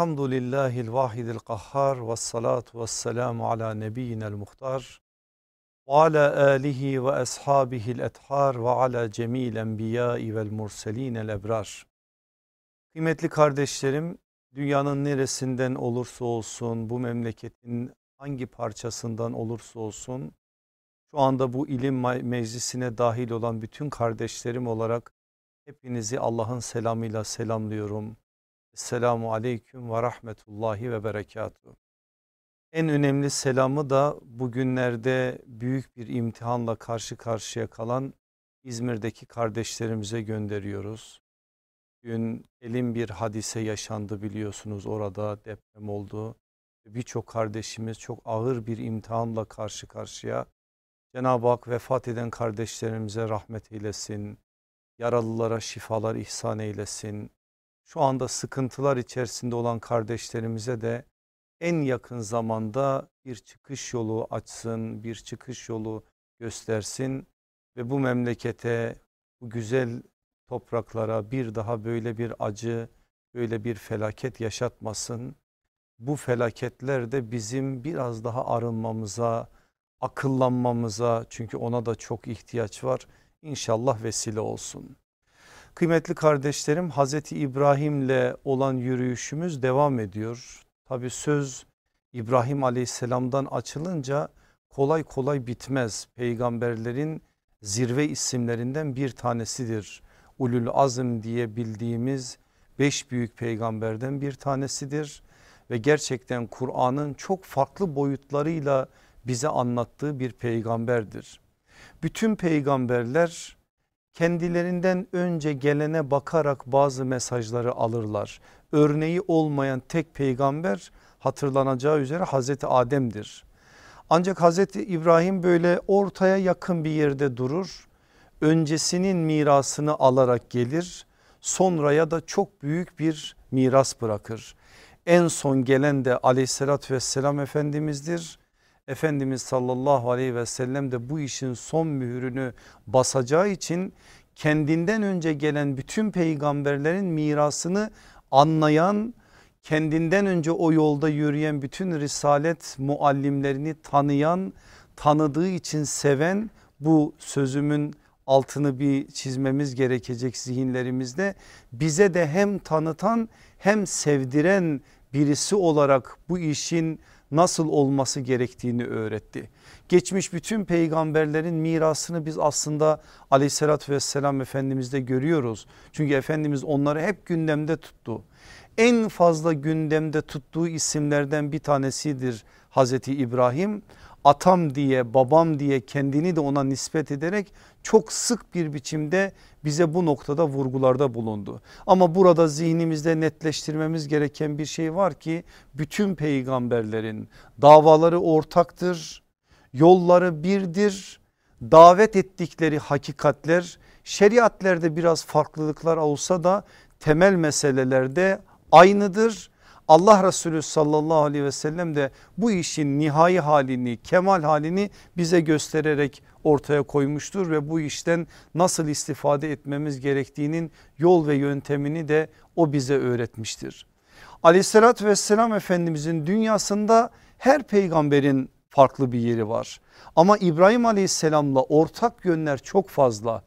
Elhamdülillahil vahidil kahhar ve salatu ve ala nebiyyinel muhtar. Ve ala alihi ve ashabihil ethar ve ala cemil enbiyai vel murselinel ebrar. Kıymetli kardeşlerim dünyanın neresinden olursa olsun bu memleketin hangi parçasından olursa olsun şu anda bu ilim meclisine dahil olan bütün kardeşlerim olarak hepinizi Allah'ın selamıyla selamlıyorum. Selamu aleyküm ve rahmetullahi ve berekatuhu. En önemli selamı da bugünlerde büyük bir imtihanla karşı karşıya kalan İzmir'deki kardeşlerimize gönderiyoruz. Dün elin bir hadise yaşandı biliyorsunuz orada deprem oldu. Birçok kardeşimiz çok ağır bir imtihanla karşı karşıya. Cenab-ı Hak vefat eden kardeşlerimize rahmet eylesin. Yaralılara şifalar ihsan eylesin. Şu anda sıkıntılar içerisinde olan kardeşlerimize de en yakın zamanda bir çıkış yolu açsın, bir çıkış yolu göstersin ve bu memlekete, bu güzel topraklara bir daha böyle bir acı, böyle bir felaket yaşatmasın. Bu felaketler de bizim biraz daha arınmamıza, akıllanmamıza çünkü ona da çok ihtiyaç var. İnşallah vesile olsun. Kıymetli kardeşlerim Hazreti İbrahim'le olan yürüyüşümüz devam ediyor. Tabi söz İbrahim aleyhisselamdan açılınca kolay kolay bitmez. Peygamberlerin zirve isimlerinden bir tanesidir. Ulul azm diye bildiğimiz beş büyük peygamberden bir tanesidir. Ve gerçekten Kur'an'ın çok farklı boyutlarıyla bize anlattığı bir peygamberdir. Bütün peygamberler kendilerinden önce gelene bakarak bazı mesajları alırlar. Örneği olmayan tek peygamber hatırlanacağı üzere Hazreti Adem'dir. Ancak Hazreti İbrahim böyle ortaya yakın bir yerde durur. Öncesinin mirasını alarak gelir. Sonraya da çok büyük bir miras bırakır. En son gelen de aleyhissalatü vesselam Efendimiz'dir. Efendimiz sallallahu aleyhi ve sellem de bu işin son mührünü basacağı için kendinden önce gelen bütün peygamberlerin mirasını anlayan kendinden önce o yolda yürüyen bütün risalet muallimlerini tanıyan tanıdığı için seven bu sözümün altını bir çizmemiz gerekecek zihinlerimizde bize de hem tanıtan hem sevdiren birisi olarak bu işin nasıl olması gerektiğini öğretti. Geçmiş bütün peygamberlerin mirasını biz aslında aleyhissalatü vesselam Efendimiz'de görüyoruz. Çünkü Efendimiz onları hep gündemde tuttu. En fazla gündemde tuttuğu isimlerden bir tanesidir Hazreti İbrahim. Atam diye babam diye kendini de ona nispet ederek çok sık bir biçimde bize bu noktada vurgularda bulundu. Ama burada zihnimizde netleştirmemiz gereken bir şey var ki bütün peygamberlerin davaları ortaktır, yolları birdir, davet ettikleri hakikatler şeriatlerde biraz farklılıklar olsa da temel meselelerde aynıdır. Allah Resulü sallallahu aleyhi ve sellem de bu işin nihai halini kemal halini bize göstererek ortaya koymuştur ve bu işten nasıl istifade etmemiz gerektiğinin yol ve yöntemini de o bize öğretmiştir. Aleyhissalatü vesselam Efendimizin dünyasında her peygamberin farklı bir yeri var. Ama İbrahim aleyhisselamla ortak yönler çok fazla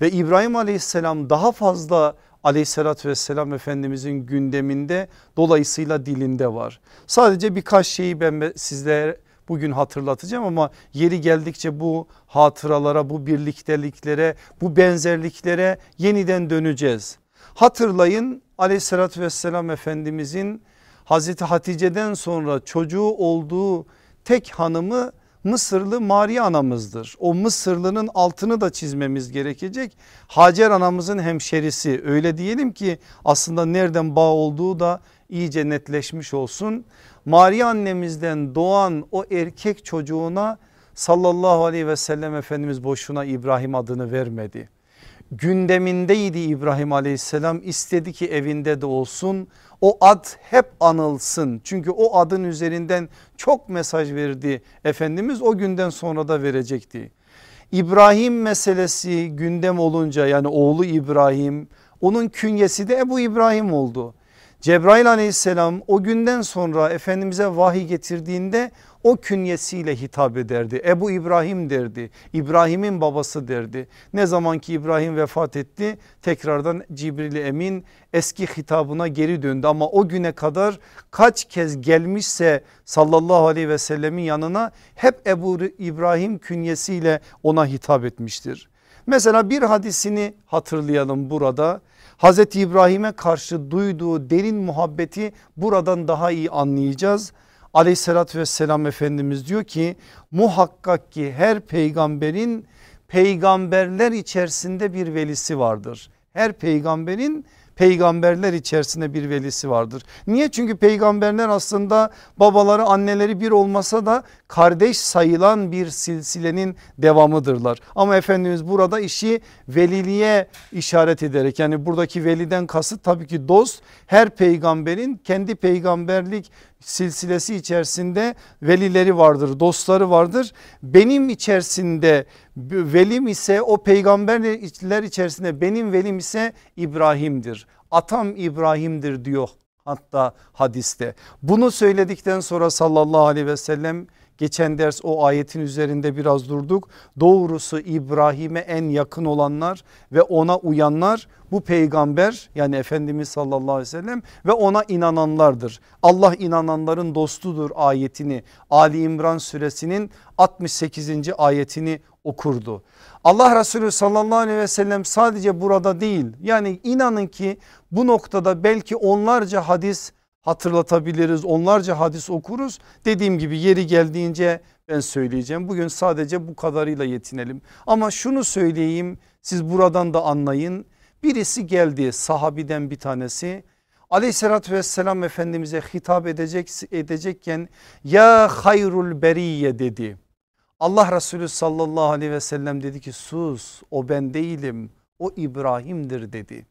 ve İbrahim aleyhisselam daha fazla aleyhissalatü vesselam Efendimizin gündeminde dolayısıyla dilinde var. Sadece birkaç şeyi ben sizlere bugün hatırlatacağım ama yeri geldikçe bu hatıralara bu birlikteliklere bu benzerliklere yeniden döneceğiz. Hatırlayın aleyhissalatü vesselam Efendimizin Hazreti Hatice'den sonra çocuğu olduğu tek hanımı Mısırlı Maria anamızdır. O Mısırlının altını da çizmemiz gerekecek. Hacer anamızın hemşerisi öyle diyelim ki aslında nereden bağ olduğu da iyice netleşmiş olsun. Maria annemizden doğan o erkek çocuğuna sallallahu aleyhi ve sellem Efendimiz boşuna İbrahim adını vermedi. Gündemindeydi İbrahim aleyhisselam istedi ki evinde de olsun o ad hep anılsın. Çünkü o adın üzerinden çok mesaj verdi Efendimiz o günden sonra da verecekti. İbrahim meselesi gündem olunca yani oğlu İbrahim onun künyesi de Ebu İbrahim oldu. Cebrail aleyhisselam o günden sonra Efendimiz'e vahiy getirdiğinde o künyesiyle hitap ederdi. Ebu İbrahim derdi. İbrahim'in babası derdi. Ne zaman ki İbrahim vefat etti tekrardan Cibril Emin eski hitabına geri döndü. Ama o güne kadar kaç kez gelmişse sallallahu aleyhi ve sellemin yanına hep Ebu İbrahim künyesiyle ona hitap etmiştir. Mesela bir hadisini hatırlayalım burada. Hazreti İbrahim'e karşı duyduğu derin muhabbeti buradan daha iyi anlayacağız. Aleyhissalatü vesselam Efendimiz diyor ki muhakkak ki her peygamberin peygamberler içerisinde bir velisi vardır. Her peygamberin peygamberler içerisinde bir velisi vardır. Niye? Çünkü peygamberler aslında babaları anneleri bir olmasa da kardeş sayılan bir silsilenin devamıdırlar. Ama Efendimiz burada işi veliliğe işaret ederek yani buradaki veliden kasıt tabii ki dost her peygamberin kendi peygamberlik silsilesi içerisinde velileri vardır dostları vardır. Benim içerisinde velim ise o peygamberler içerisinde benim velim ise İbrahim'dir. Atam İbrahim'dir diyor hatta hadiste. Bunu söyledikten sonra sallallahu aleyhi ve sellem Geçen ders o ayetin üzerinde biraz durduk. Doğrusu İbrahim'e en yakın olanlar ve ona uyanlar bu peygamber yani Efendimiz sallallahu aleyhi ve sellem ve ona inananlardır. Allah inananların dostudur ayetini Ali İmran suresinin 68. ayetini okurdu. Allah Resulü sallallahu aleyhi ve sellem sadece burada değil yani inanın ki bu noktada belki onlarca hadis hatırlatabiliriz onlarca hadis okuruz. Dediğim gibi yeri geldiğince ben söyleyeceğim. Bugün sadece bu kadarıyla yetinelim. Ama şunu söyleyeyim siz buradan da anlayın. Birisi geldi sahabiden bir tanesi aleyhissalatü vesselam efendimize hitap edecek, edecekken ya hayrul beriye dedi. Allah Resulü sallallahu aleyhi ve sellem dedi ki sus o ben değilim o İbrahim'dir dedi.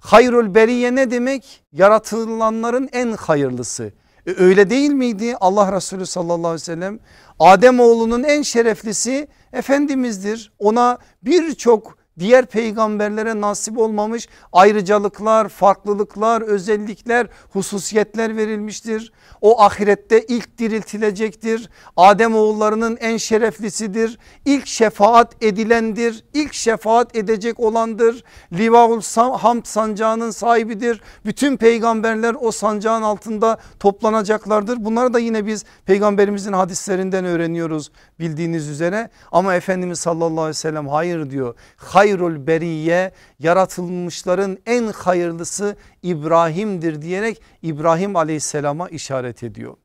Hayrul beriye ne demek? Yaratılanların en hayırlısı. E öyle değil miydi Allah Resulü sallallahu aleyhi ve sellem? Adem oğlunun en şereflisi Efendimiz'dir. Ona birçok diğer peygamberlere nasip olmamış ayrıcalıklar, farklılıklar, özellikler, hususiyetler verilmiştir. O ahirette ilk diriltilecektir. Adem oğullarının en şereflisidir. İlk şefaat edilendir. İlk şefaat edecek olandır. Livaul Hamd sancağının sahibidir. Bütün peygamberler o sancağın altında toplanacaklardır. Bunları da yine biz peygamberimizin hadislerinden öğreniyoruz bildiğiniz üzere. Ama Efendimiz sallallahu aleyhi ve sellem hayır diyor. Hayrul beriye yaratılmışların en hayırlısı İbrahim'dir diyerek İbrahim aleyhisselama işaret ediyor.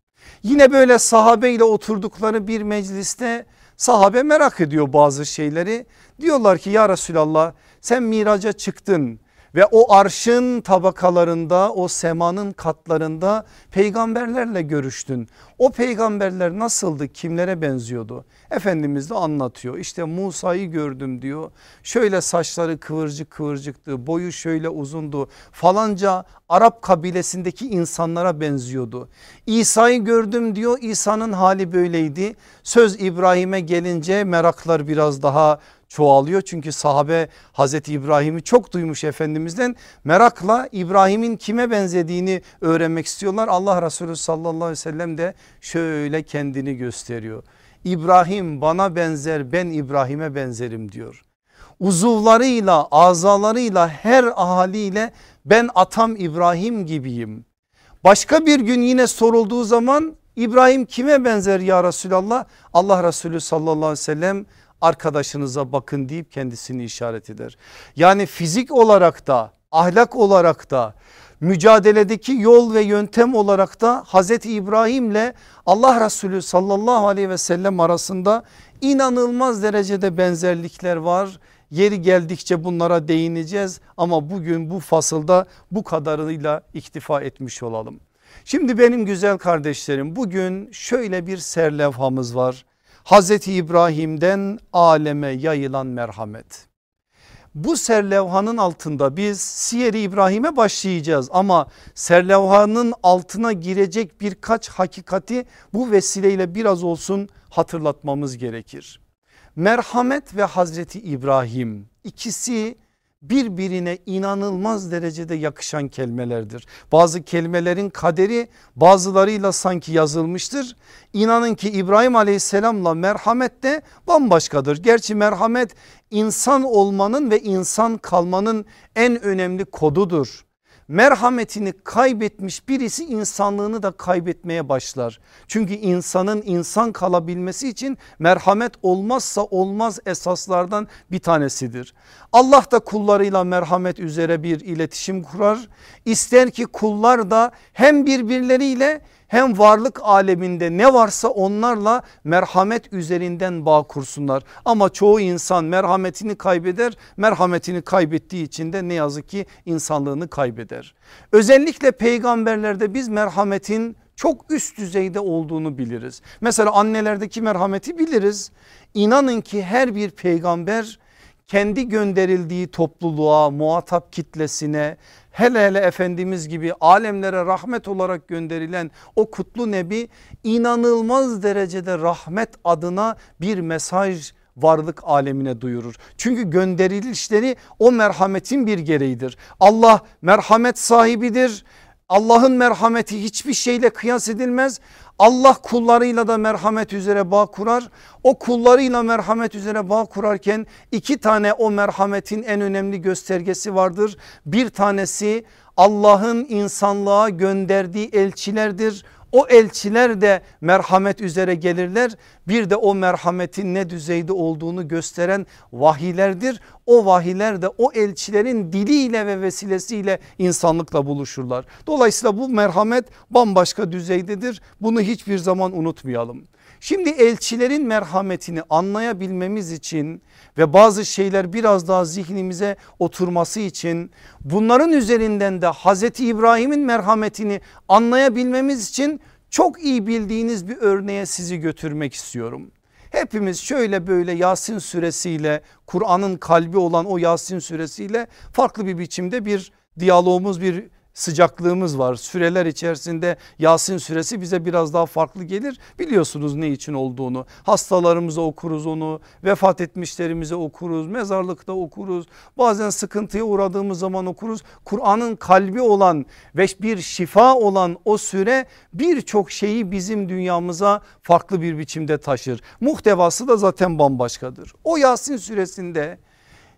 Yine böyle sahabe ile oturdukları bir mecliste sahabe merak ediyor bazı şeyleri. Diyorlar ki ya Resulallah sen miraca çıktın ve o arşın tabakalarında o semanın katlarında peygamberlerle görüştün. O peygamberler nasıldı kimlere benziyordu? Efendimiz de anlatıyor işte Musa'yı gördüm diyor şöyle saçları kıvırcık kıvırcıktı boyu şöyle uzundu falanca Arap kabilesindeki insanlara benziyordu. İsa'yı gördüm diyor İsa'nın hali böyleydi söz İbrahim'e gelince meraklar biraz daha çoğalıyor. Çünkü sahabe Hazreti İbrahim'i çok duymuş Efendimiz'den merakla İbrahim'in kime benzediğini öğrenmek istiyorlar. Allah Resulü sallallahu aleyhi ve sellem de şöyle kendini gösteriyor. İbrahim bana benzer ben İbrahim'e benzerim diyor. Uzuvlarıyla azalarıyla her ahaliyle ben atam İbrahim gibiyim. Başka bir gün yine sorulduğu zaman İbrahim kime benzer ya Resulallah? Allah Resulü sallallahu aleyhi ve sellem arkadaşınıza bakın deyip kendisini işaret eder. Yani fizik olarak da ahlak olarak da mücadeledeki yol ve yöntem olarak da Hazreti İbrahim ile Allah Resulü sallallahu aleyhi ve sellem arasında inanılmaz derecede benzerlikler var. Yeri geldikçe bunlara değineceğiz ama bugün bu fasılda bu kadarıyla iktifa etmiş olalım. Şimdi benim güzel kardeşlerim bugün şöyle bir serlevhamız var. Hazreti İbrahim'den aleme yayılan merhamet. Bu serlevhanın altında biz Siyer-i İbrahim'e başlayacağız ama serlevhanın altına girecek birkaç hakikati bu vesileyle biraz olsun hatırlatmamız gerekir. Merhamet ve Hazreti İbrahim ikisi birbirine inanılmaz derecede yakışan kelimelerdir. Bazı kelimelerin kaderi bazılarıyla sanki yazılmıştır. İnanın ki İbrahim aleyhisselamla merhamet de bambaşkadır. Gerçi merhamet insan olmanın ve insan kalmanın en önemli kodudur merhametini kaybetmiş birisi insanlığını da kaybetmeye başlar. Çünkü insanın insan kalabilmesi için merhamet olmazsa olmaz esaslardan bir tanesidir. Allah da kullarıyla merhamet üzere bir iletişim kurar. İster ki kullar da hem birbirleriyle hem varlık aleminde ne varsa onlarla merhamet üzerinden bağ kursunlar. Ama çoğu insan merhametini kaybeder. Merhametini kaybettiği için de ne yazık ki insanlığını kaybeder. Özellikle peygamberlerde biz merhametin çok üst düzeyde olduğunu biliriz. Mesela annelerdeki merhameti biliriz. İnanın ki her bir peygamber kendi gönderildiği topluluğa, muhatap kitlesine hele hele Efendimiz gibi alemlere rahmet olarak gönderilen o kutlu nebi inanılmaz derecede rahmet adına bir mesaj varlık alemine duyurur. Çünkü gönderilişleri o merhametin bir gereğidir. Allah merhamet sahibidir. Allah'ın merhameti hiçbir şeyle kıyas edilmez. Allah kullarıyla da merhamet üzere bağ kurar. O kullarıyla merhamet üzere bağ kurarken iki tane o merhametin en önemli göstergesi vardır. Bir tanesi Allah'ın insanlığa gönderdiği elçilerdir. O elçiler de merhamet üzere gelirler. Bir de o merhametin ne düzeyde olduğunu gösteren vahiylerdir. O vahiyler de o elçilerin diliyle ve vesilesiyle insanlıkla buluşurlar. Dolayısıyla bu merhamet bambaşka düzeydedir. Bunu hiçbir zaman unutmayalım. Şimdi elçilerin merhametini anlayabilmemiz için ve bazı şeyler biraz daha zihnimize oturması için bunların üzerinden de Hazreti İbrahim'in merhametini anlayabilmemiz için çok iyi bildiğiniz bir örneğe sizi götürmek istiyorum. Hepimiz şöyle böyle Yasin suresiyle Kur'an'ın kalbi olan o Yasin suresiyle farklı bir biçimde bir diyalogumuz bir sıcaklığımız var. Süreler içerisinde Yasin süresi bize biraz daha farklı gelir. Biliyorsunuz ne için olduğunu. Hastalarımıza okuruz onu, vefat etmişlerimize okuruz, mezarlıkta okuruz. Bazen sıkıntıya uğradığımız zaman okuruz. Kur'an'ın kalbi olan ve bir şifa olan o süre birçok şeyi bizim dünyamıza farklı bir biçimde taşır. Muhtevası da zaten bambaşkadır. O Yasin süresinde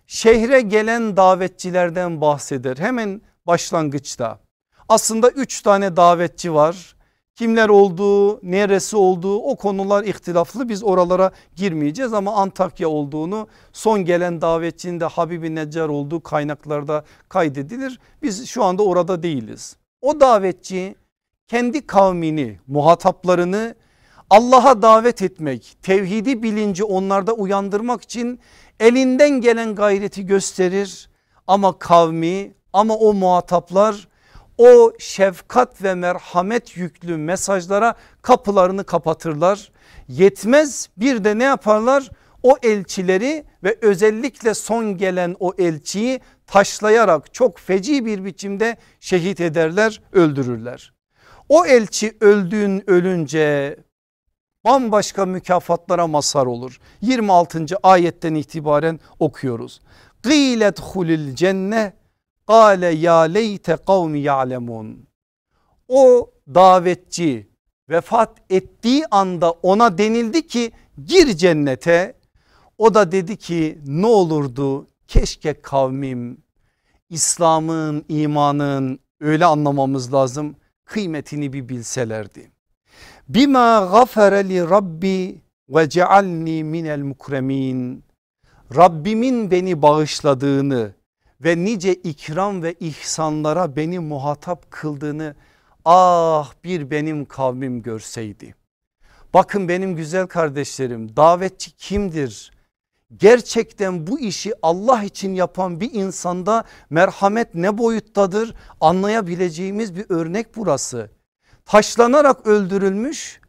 şehre gelen davetçilerden bahseder. Hemen başlangıçta. Aslında üç tane davetçi var. Kimler olduğu, neresi olduğu o konular ihtilaflı biz oralara girmeyeceğiz ama Antakya olduğunu son gelen davetçinin de Habibi Neccar olduğu kaynaklarda kaydedilir. Biz şu anda orada değiliz. O davetçi kendi kavmini, muhataplarını Allah'a davet etmek, tevhidi bilinci onlarda uyandırmak için elinden gelen gayreti gösterir. Ama kavmi ama o muhataplar o şefkat ve merhamet yüklü mesajlara kapılarını kapatırlar. Yetmez bir de ne yaparlar? O elçileri ve özellikle son gelen o elçiyi taşlayarak çok feci bir biçimde şehit ederler öldürürler. O elçi öldüğün ölünce bambaşka mükafatlara mazhar olur. 26. ayetten itibaren okuyoruz. Gılet hulil cenne Kale ya leyte kavmi ya'lemun. O davetçi vefat ettiği anda ona denildi ki gir cennete. O da dedi ki ne olurdu keşke kavmim İslam'ın imanın öyle anlamamız lazım kıymetini bir bilselerdi. Bima gafere li rabbi ve cealni minel mukremin. Rabbimin beni bağışladığını ve nice ikram ve ihsanlara beni muhatap kıldığını ah bir benim kavmim görseydi. Bakın benim güzel kardeşlerim davetçi kimdir? Gerçekten bu işi Allah için yapan bir insanda merhamet ne boyuttadır anlayabileceğimiz bir örnek burası. Taşlanarak öldürülmüş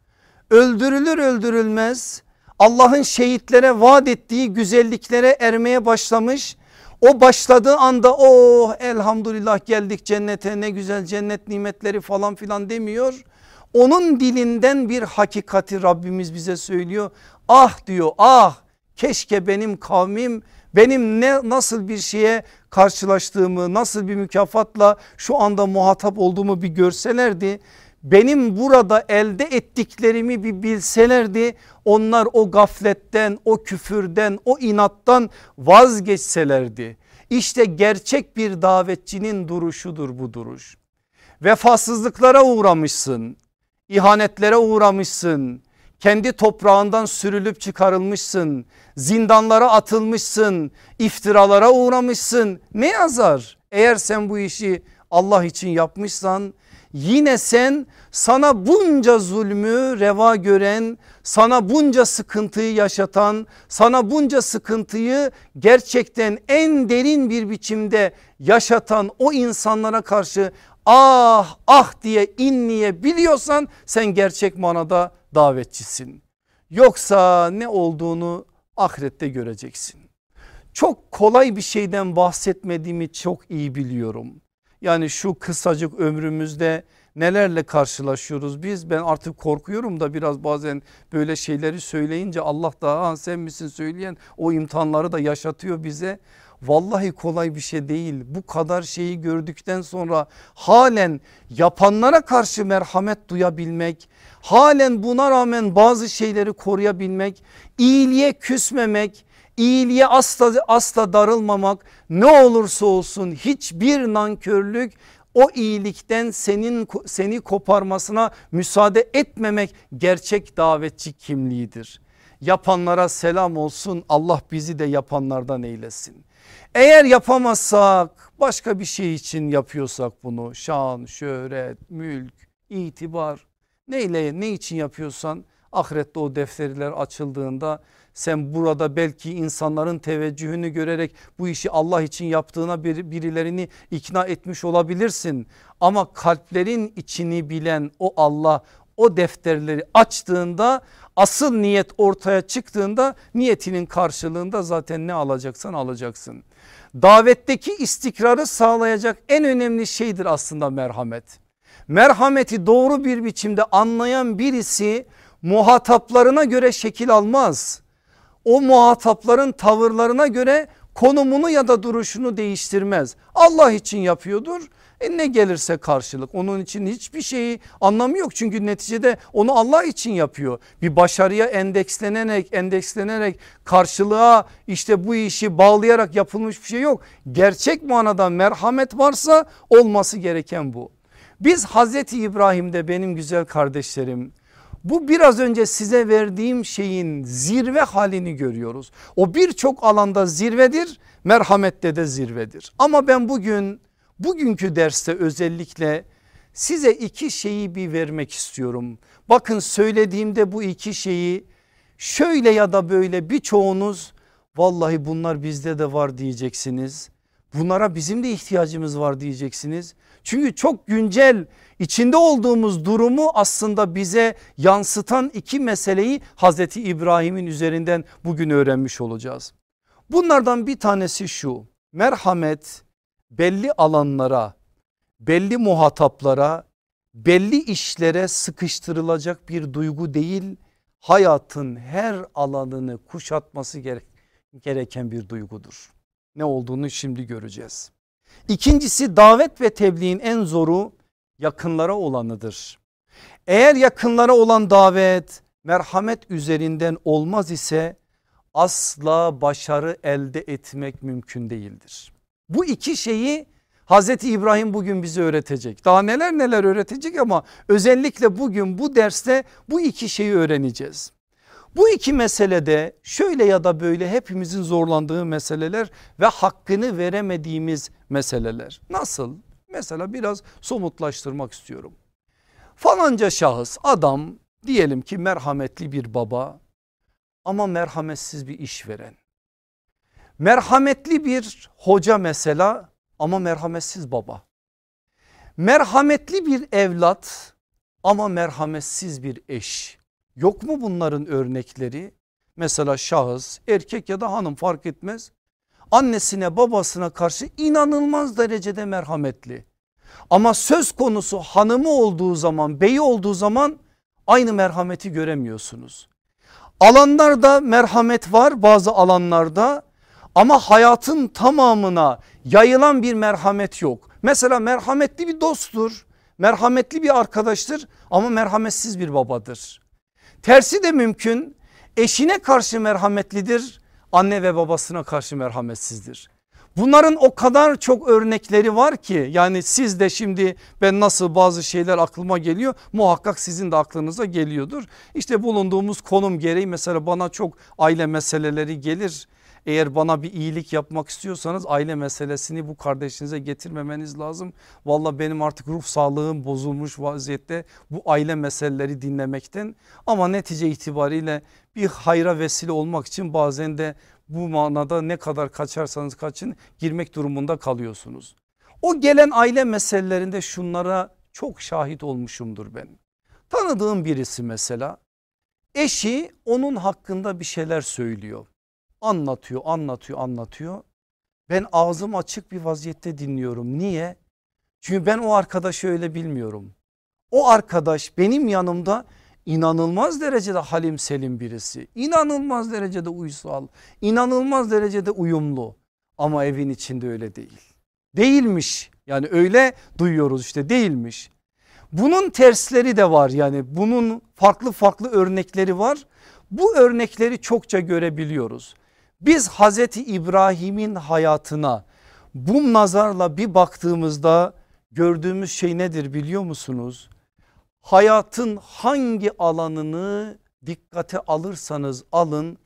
öldürülür öldürülmez Allah'ın şehitlere vaat ettiği güzelliklere ermeye başlamış o başladığı anda oh elhamdülillah geldik cennete ne güzel cennet nimetleri falan filan demiyor. Onun dilinden bir hakikati Rabbimiz bize söylüyor. Ah diyor ah keşke benim kavmim benim ne nasıl bir şeye karşılaştığımı nasıl bir mükafatla şu anda muhatap olduğumu bir görselerdi benim burada elde ettiklerimi bir bilselerdi onlar o gafletten o küfürden o inattan vazgeçselerdi. İşte gerçek bir davetçinin duruşudur bu duruş. Vefasızlıklara uğramışsın, ihanetlere uğramışsın, kendi toprağından sürülüp çıkarılmışsın, zindanlara atılmışsın, iftiralara uğramışsın. Ne yazar? Eğer sen bu işi Allah için yapmışsan yine sen sana bunca zulmü reva gören, sana bunca sıkıntıyı yaşatan, sana bunca sıkıntıyı gerçekten en derin bir biçimde yaşatan o insanlara karşı ah ah diye inleyebiliyorsan sen gerçek manada davetçisin. Yoksa ne olduğunu ahirette göreceksin. Çok kolay bir şeyden bahsetmediğimi çok iyi biliyorum. Yani şu kısacık ömrümüzde nelerle karşılaşıyoruz? Biz ben artık korkuyorum da biraz bazen böyle şeyleri söyleyince Allah da sen misin? söyleyen o imtihanları da yaşatıyor bize. Vallahi kolay bir şey değil. Bu kadar şeyi gördükten sonra halen yapanlara karşı merhamet duyabilmek halen buna rağmen bazı şeyleri koruyabilmek iyiliğe küsmemek iyiliğe asla, asla darılmamak ne olursa olsun hiçbir nankörlük o iyilikten senin seni koparmasına müsaade etmemek gerçek davetçi kimliğidir. Yapanlara selam olsun Allah bizi de yapanlardan eylesin. Eğer yapamazsak başka bir şey için yapıyorsak bunu şan, şöhret, mülk, itibar neyle ne için yapıyorsan ahirette o defterler açıldığında sen burada belki insanların teveccühünü görerek bu işi Allah için yaptığına birilerini ikna etmiş olabilirsin. Ama kalplerin içini bilen o Allah o defterleri açtığında asıl niyet ortaya çıktığında niyetinin karşılığında zaten ne alacaksan alacaksın. Davetteki istikrarı sağlayacak en önemli şeydir aslında merhamet. Merhameti doğru bir biçimde anlayan birisi muhataplarına göre şekil almaz o muhatapların tavırlarına göre konumunu ya da duruşunu değiştirmez. Allah için yapıyordur. E ne gelirse karşılık onun için hiçbir şeyi anlamı yok. Çünkü neticede onu Allah için yapıyor. Bir başarıya endekslenerek endekslenerek karşılığa işte bu işi bağlayarak yapılmış bir şey yok. Gerçek manada merhamet varsa olması gereken bu. Biz Hazreti İbrahim'de benim güzel kardeşlerim bu biraz önce size verdiğim şeyin zirve halini görüyoruz. O birçok alanda zirvedir merhamette de zirvedir. Ama ben bugün bugünkü derste özellikle size iki şeyi bir vermek istiyorum. Bakın söylediğimde bu iki şeyi şöyle ya da böyle birçoğunuz vallahi bunlar bizde de var diyeceksiniz. Bunlara bizim de ihtiyacımız var diyeceksiniz. Çünkü çok güncel içinde olduğumuz durumu aslında bize yansıtan iki meseleyi Hazreti İbrahim'in üzerinden bugün öğrenmiş olacağız. Bunlardan bir tanesi şu merhamet belli alanlara belli muhataplara belli işlere sıkıştırılacak bir duygu değil hayatın her alanını kuşatması gereken bir duygudur. Ne olduğunu şimdi göreceğiz. İkincisi davet ve tebliğin en zoru yakınlara olanıdır. Eğer yakınlara olan davet merhamet üzerinden olmaz ise asla başarı elde etmek mümkün değildir. Bu iki şeyi Hazreti İbrahim bugün bize öğretecek. Daha neler neler öğretecek ama özellikle bugün bu derste bu iki şeyi öğreneceğiz. Bu iki meselede şöyle ya da böyle hepimizin zorlandığı meseleler ve hakkını veremediğimiz meseleler. Nasıl? Mesela biraz somutlaştırmak istiyorum. Falanca şahıs adam diyelim ki merhametli bir baba ama merhametsiz bir işveren. Merhametli bir hoca mesela ama merhametsiz baba. Merhametli bir evlat ama merhametsiz bir eş. Yok mu bunların örnekleri? Mesela şahıs erkek ya da hanım fark etmez annesine babasına karşı inanılmaz derecede merhametli. Ama söz konusu hanımı olduğu zaman beyi olduğu zaman aynı merhameti göremiyorsunuz. Alanlarda merhamet var bazı alanlarda ama hayatın tamamına yayılan bir merhamet yok. Mesela merhametli bir dosttur, merhametli bir arkadaştır ama merhametsiz bir babadır. Tersi de mümkün. Eşine karşı merhametlidir, anne ve babasına karşı merhametsizdir. Bunların o kadar çok örnekleri var ki yani siz de şimdi ben nasıl bazı şeyler aklıma geliyor muhakkak sizin de aklınıza geliyordur. İşte bulunduğumuz konum gereği mesela bana çok aile meseleleri gelir. Eğer bana bir iyilik yapmak istiyorsanız aile meselesini bu kardeşinize getirmemeniz lazım. Valla benim artık ruh sağlığım bozulmuş vaziyette bu aile meseleleri dinlemekten. Ama netice itibariyle bir hayra vesile olmak için bazen de bu manada ne kadar kaçarsanız kaçın girmek durumunda kalıyorsunuz. O gelen aile meselelerinde şunlara çok şahit olmuşumdur ben. Tanıdığım birisi mesela eşi onun hakkında bir şeyler söylüyor. Anlatıyor anlatıyor anlatıyor. Ben ağzım açık bir vaziyette dinliyorum. Niye? Çünkü ben o arkadaşı öyle bilmiyorum. O arkadaş benim yanımda inanılmaz derecede halim selim birisi. İnanılmaz derecede uysal, inanılmaz derecede uyumlu. Ama evin içinde öyle değil. Değilmiş yani öyle duyuyoruz işte değilmiş. Bunun tersleri de var yani bunun farklı farklı örnekleri var. Bu örnekleri çokça görebiliyoruz. Biz Hazreti İbrahim'in hayatına bu nazarla bir baktığımızda gördüğümüz şey nedir biliyor musunuz? hayatın hangi alanını dikkate alırsanız alın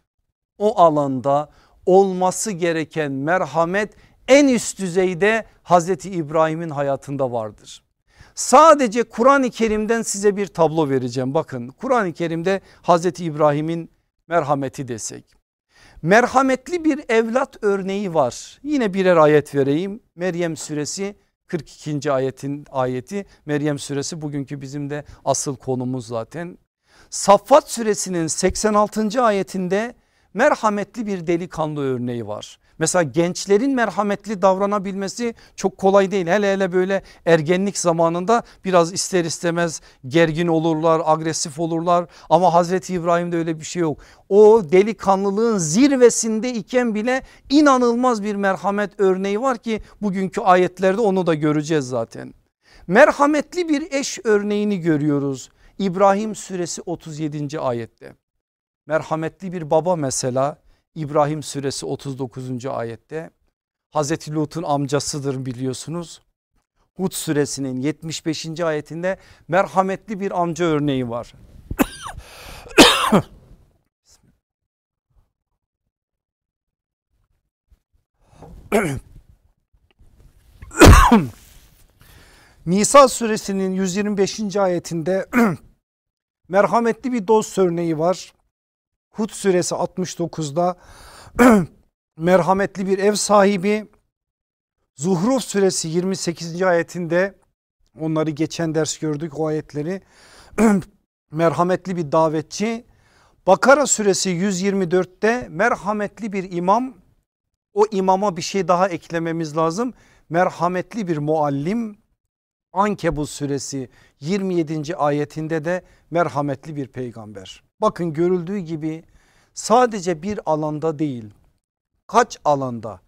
o alanda olması gereken merhamet en üst düzeyde Hazreti İbrahim'in hayatında vardır. Sadece Kur'an-ı Kerim'den size bir tablo vereceğim. Bakın Kur'an-ı Kerim'de Hazreti İbrahim'in merhameti desek. Merhametli bir evlat örneği var. Yine birer ayet vereyim. Meryem suresi 42. ayetin ayeti Meryem suresi bugünkü bizim de asıl konumuz zaten. Saffat suresinin 86. ayetinde merhametli bir delikanlı örneği var. Mesela gençlerin merhametli davranabilmesi çok kolay değil. Hele hele böyle ergenlik zamanında biraz ister istemez gergin olurlar, agresif olurlar. Ama Hazreti İbrahim'de öyle bir şey yok. O delikanlılığın zirvesinde iken bile inanılmaz bir merhamet örneği var ki bugünkü ayetlerde onu da göreceğiz zaten. Merhametli bir eş örneğini görüyoruz. İbrahim suresi 37. ayette. Merhametli bir baba mesela İbrahim suresi 39. ayette Hazreti Lut'un amcasıdır biliyorsunuz. Hud suresinin 75. ayetinde merhametli bir amca örneği var. Nisa suresinin 125. ayetinde merhametli bir dost örneği var. Hud suresi 69'da merhametli bir ev sahibi. Zuhruf suresi 28. ayetinde onları geçen ders gördük o ayetleri. merhametli bir davetçi. Bakara suresi 124'te merhametli bir imam. O imama bir şey daha eklememiz lazım. Merhametli bir muallim. Ankebut suresi 27. ayetinde de merhametli bir peygamber. Bakın görüldüğü gibi sadece bir alanda değil kaç alanda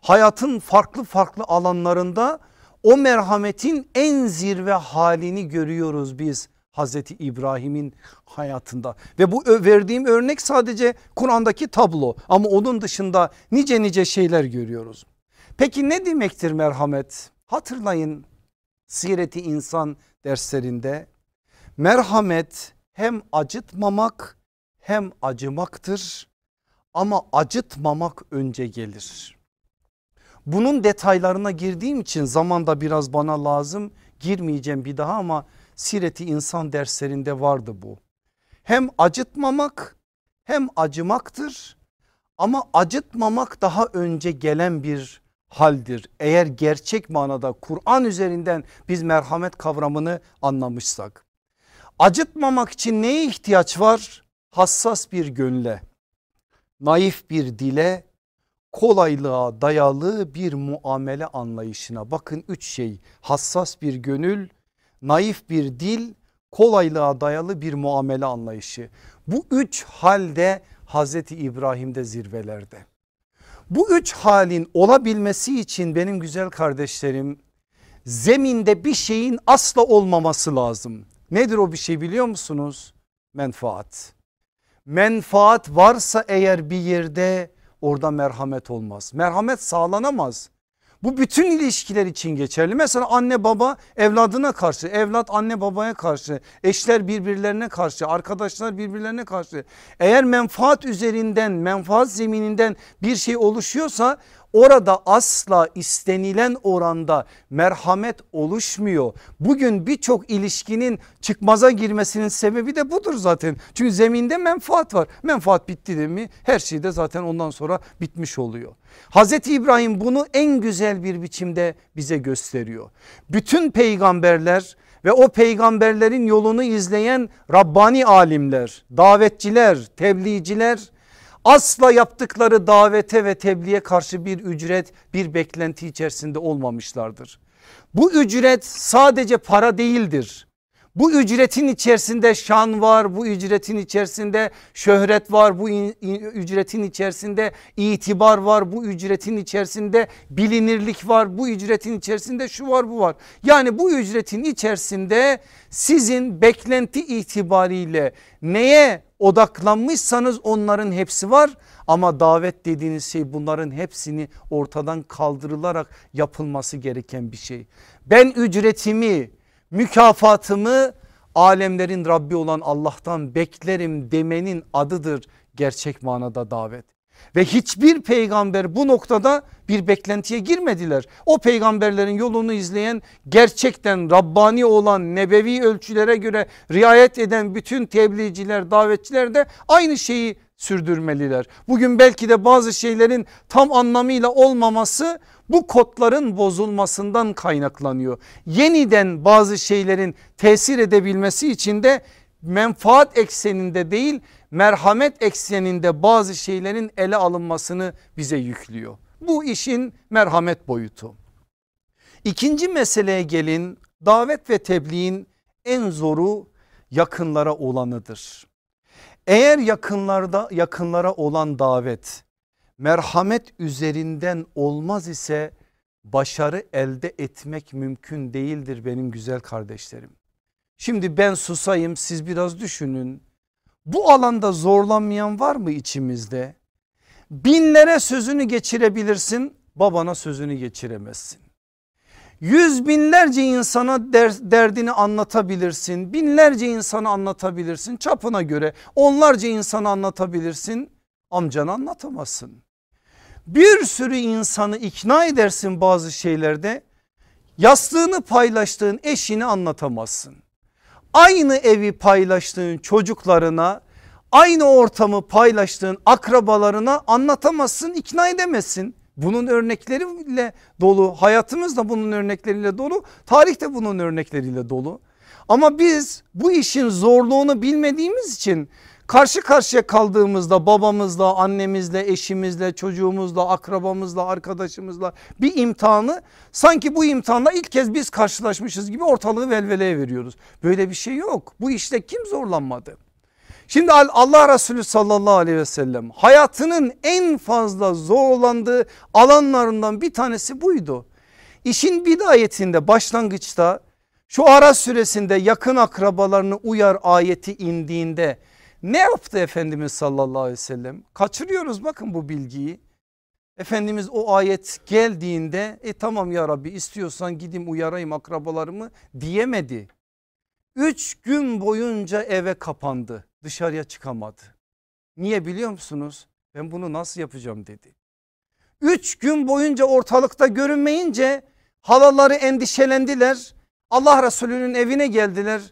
hayatın farklı farklı alanlarında o merhametin en zirve halini görüyoruz biz Hazreti İbrahim'in hayatında ve bu verdiğim örnek sadece Kur'an'daki tablo ama onun dışında nice nice şeyler görüyoruz. Peki ne demektir merhamet? Hatırlayın Sireti insan derslerinde merhamet hem acıtmamak hem acımaktır ama acıtmamak önce gelir. Bunun detaylarına girdiğim için zamanda biraz bana lazım girmeyeceğim bir daha ama sireti insan derslerinde vardı bu. Hem acıtmamak hem acımaktır ama acıtmamak daha önce gelen bir haldir. Eğer gerçek manada Kur'an üzerinden biz merhamet kavramını anlamışsak. Acıtmamak için neye ihtiyaç var? Hassas bir gönle, naif bir dile, kolaylığa dayalı bir muamele anlayışına. Bakın üç şey hassas bir gönül, naif bir dil, kolaylığa dayalı bir muamele anlayışı. Bu üç halde Hazreti İbrahim'de zirvelerde. Bu üç halin olabilmesi için benim güzel kardeşlerim zeminde bir şeyin asla olmaması lazım. Nedir o bir şey biliyor musunuz? Menfaat. Menfaat varsa eğer bir yerde orada merhamet olmaz. Merhamet sağlanamaz. Bu bütün ilişkiler için geçerli. Mesela anne baba evladına karşı, evlat anne babaya karşı, eşler birbirlerine karşı, arkadaşlar birbirlerine karşı. Eğer menfaat üzerinden, menfaat zemininden bir şey oluşuyorsa orada asla istenilen oranda merhamet oluşmuyor. Bugün birçok ilişkinin çıkmaza girmesinin sebebi de budur zaten. Çünkü zeminde menfaat var. Menfaat bitti de mi her şey de zaten ondan sonra bitmiş oluyor. Hazreti İbrahim bunu en güzel bir biçimde bize gösteriyor. Bütün peygamberler ve o peygamberlerin yolunu izleyen Rabbani alimler, davetçiler, tebliğciler asla yaptıkları davete ve tebliğe karşı bir ücret bir beklenti içerisinde olmamışlardır. Bu ücret sadece para değildir. Bu ücretin içerisinde şan var, bu ücretin içerisinde şöhret var, bu ücretin içerisinde itibar var, bu ücretin içerisinde bilinirlik var, bu ücretin içerisinde şu var bu var. Yani bu ücretin içerisinde sizin beklenti itibariyle neye odaklanmışsanız onların hepsi var ama davet dediğiniz şey bunların hepsini ortadan kaldırılarak yapılması gereken bir şey. Ben ücretimi mükafatımı alemlerin Rabbi olan Allah'tan beklerim demenin adıdır gerçek manada davet. Ve hiçbir peygamber bu noktada bir beklentiye girmediler. O peygamberlerin yolunu izleyen gerçekten Rabbani olan nebevi ölçülere göre riayet eden bütün tebliğciler davetçiler de aynı şeyi sürdürmeliler. Bugün belki de bazı şeylerin tam anlamıyla olmaması bu kodların bozulmasından kaynaklanıyor. Yeniden bazı şeylerin tesir edebilmesi için de menfaat ekseninde değil merhamet ekseninde bazı şeylerin ele alınmasını bize yüklüyor. Bu işin merhamet boyutu. İkinci meseleye gelin davet ve tebliğin en zoru yakınlara olanıdır. Eğer yakınlarda yakınlara olan davet merhamet üzerinden olmaz ise başarı elde etmek mümkün değildir benim güzel kardeşlerim. Şimdi ben susayım siz biraz düşünün. Bu alanda zorlanmayan var mı içimizde? Binlere sözünü geçirebilirsin babana sözünü geçiremezsin. Yüz binlerce insana der, derdini anlatabilirsin. Binlerce insana anlatabilirsin çapına göre. Onlarca insana anlatabilirsin. Amcanı anlatamazsın. Bir sürü insanı ikna edersin bazı şeylerde. Yastığını paylaştığın eşini anlatamazsın. Aynı evi paylaştığın çocuklarına aynı ortamı paylaştığın akrabalarına anlatamazsın ikna edemezsin. Bunun örnekleriyle dolu hayatımız da bunun örnekleriyle dolu tarih de bunun örnekleriyle dolu. Ama biz bu işin zorluğunu bilmediğimiz için karşı karşıya kaldığımızda babamızla annemizle eşimizle çocuğumuzla akrabamızla arkadaşımızla bir imtihanı sanki bu imtihanla ilk kez biz karşılaşmışız gibi ortalığı velveleye veriyoruz. Böyle bir şey yok bu işte kim zorlanmadı? Şimdi Allah Resulü sallallahu aleyhi ve sellem hayatının en fazla zorlandığı alanlarından bir tanesi buydu. İşin bidayetinde başlangıçta şu ara süresinde yakın akrabalarını uyar ayeti indiğinde ne yaptı Efendimiz sallallahu aleyhi ve sellem? Kaçırıyoruz bakın bu bilgiyi. Efendimiz o ayet geldiğinde e tamam ya Rabbi istiyorsan gideyim uyarayım akrabalarımı diyemedi. Üç gün boyunca eve kapandı dışarıya çıkamadı. Niye biliyor musunuz? Ben bunu nasıl yapacağım dedi. Üç gün boyunca ortalıkta görünmeyince halaları endişelendiler. Allah Resulü'nün evine geldiler.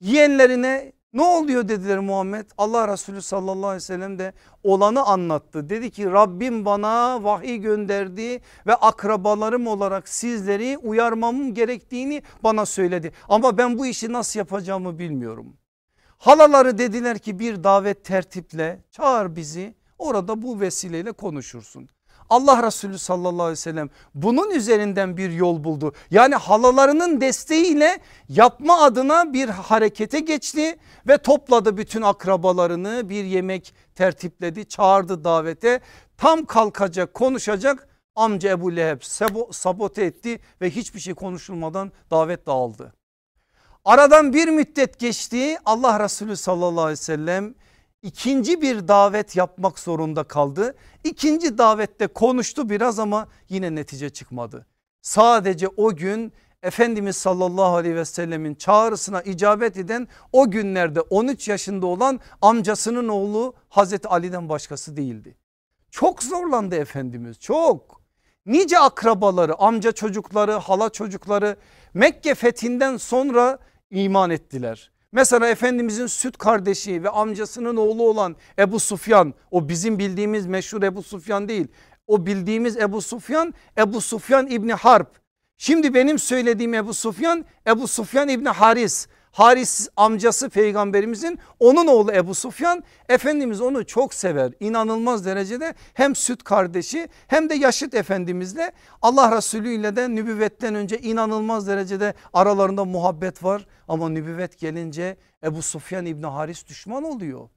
Yeğenlerine ne oluyor dediler Muhammed. Allah Resulü sallallahu aleyhi ve sellem de olanı anlattı. Dedi ki Rabbim bana vahiy gönderdi ve akrabalarım olarak sizleri uyarmamın gerektiğini bana söyledi. Ama ben bu işi nasıl yapacağımı bilmiyorum. Halaları dediler ki bir davet tertiple çağır bizi orada bu vesileyle konuşursun. Allah Resulü sallallahu aleyhi ve sellem bunun üzerinden bir yol buldu. Yani halalarının desteğiyle yapma adına bir harekete geçti ve topladı bütün akrabalarını bir yemek tertipledi çağırdı davete tam kalkacak konuşacak amca Ebu Leheb sabote etti ve hiçbir şey konuşulmadan davet dağıldı. Aradan bir müddet geçti Allah Resulü sallallahu aleyhi ve sellem ikinci bir davet yapmak zorunda kaldı. İkinci davette konuştu biraz ama yine netice çıkmadı. Sadece o gün Efendimiz sallallahu aleyhi ve sellemin çağrısına icabet eden o günlerde 13 yaşında olan amcasının oğlu Hazreti Ali'den başkası değildi. Çok zorlandı Efendimiz çok. Nice akrabaları amca çocukları hala çocukları Mekke fethinden sonra iman ettiler. Mesela Efendimizin süt kardeşi ve amcasının oğlu olan Ebu Sufyan o bizim bildiğimiz meşhur Ebu Sufyan değil. O bildiğimiz Ebu Sufyan Ebu Sufyan İbni Harp. Şimdi benim söylediğim Ebu Sufyan Ebu Sufyan İbni Haris. Haris amcası peygamberimizin onun oğlu Ebu Sufyan Efendimiz onu çok sever inanılmaz derecede hem süt kardeşi hem de yaşıt Efendimizle. Allah Resulü ile de nübüvvetten önce inanılmaz derecede aralarında muhabbet var. Ama nübüvvet gelince Ebu Sufyan İbni Haris düşman oluyor.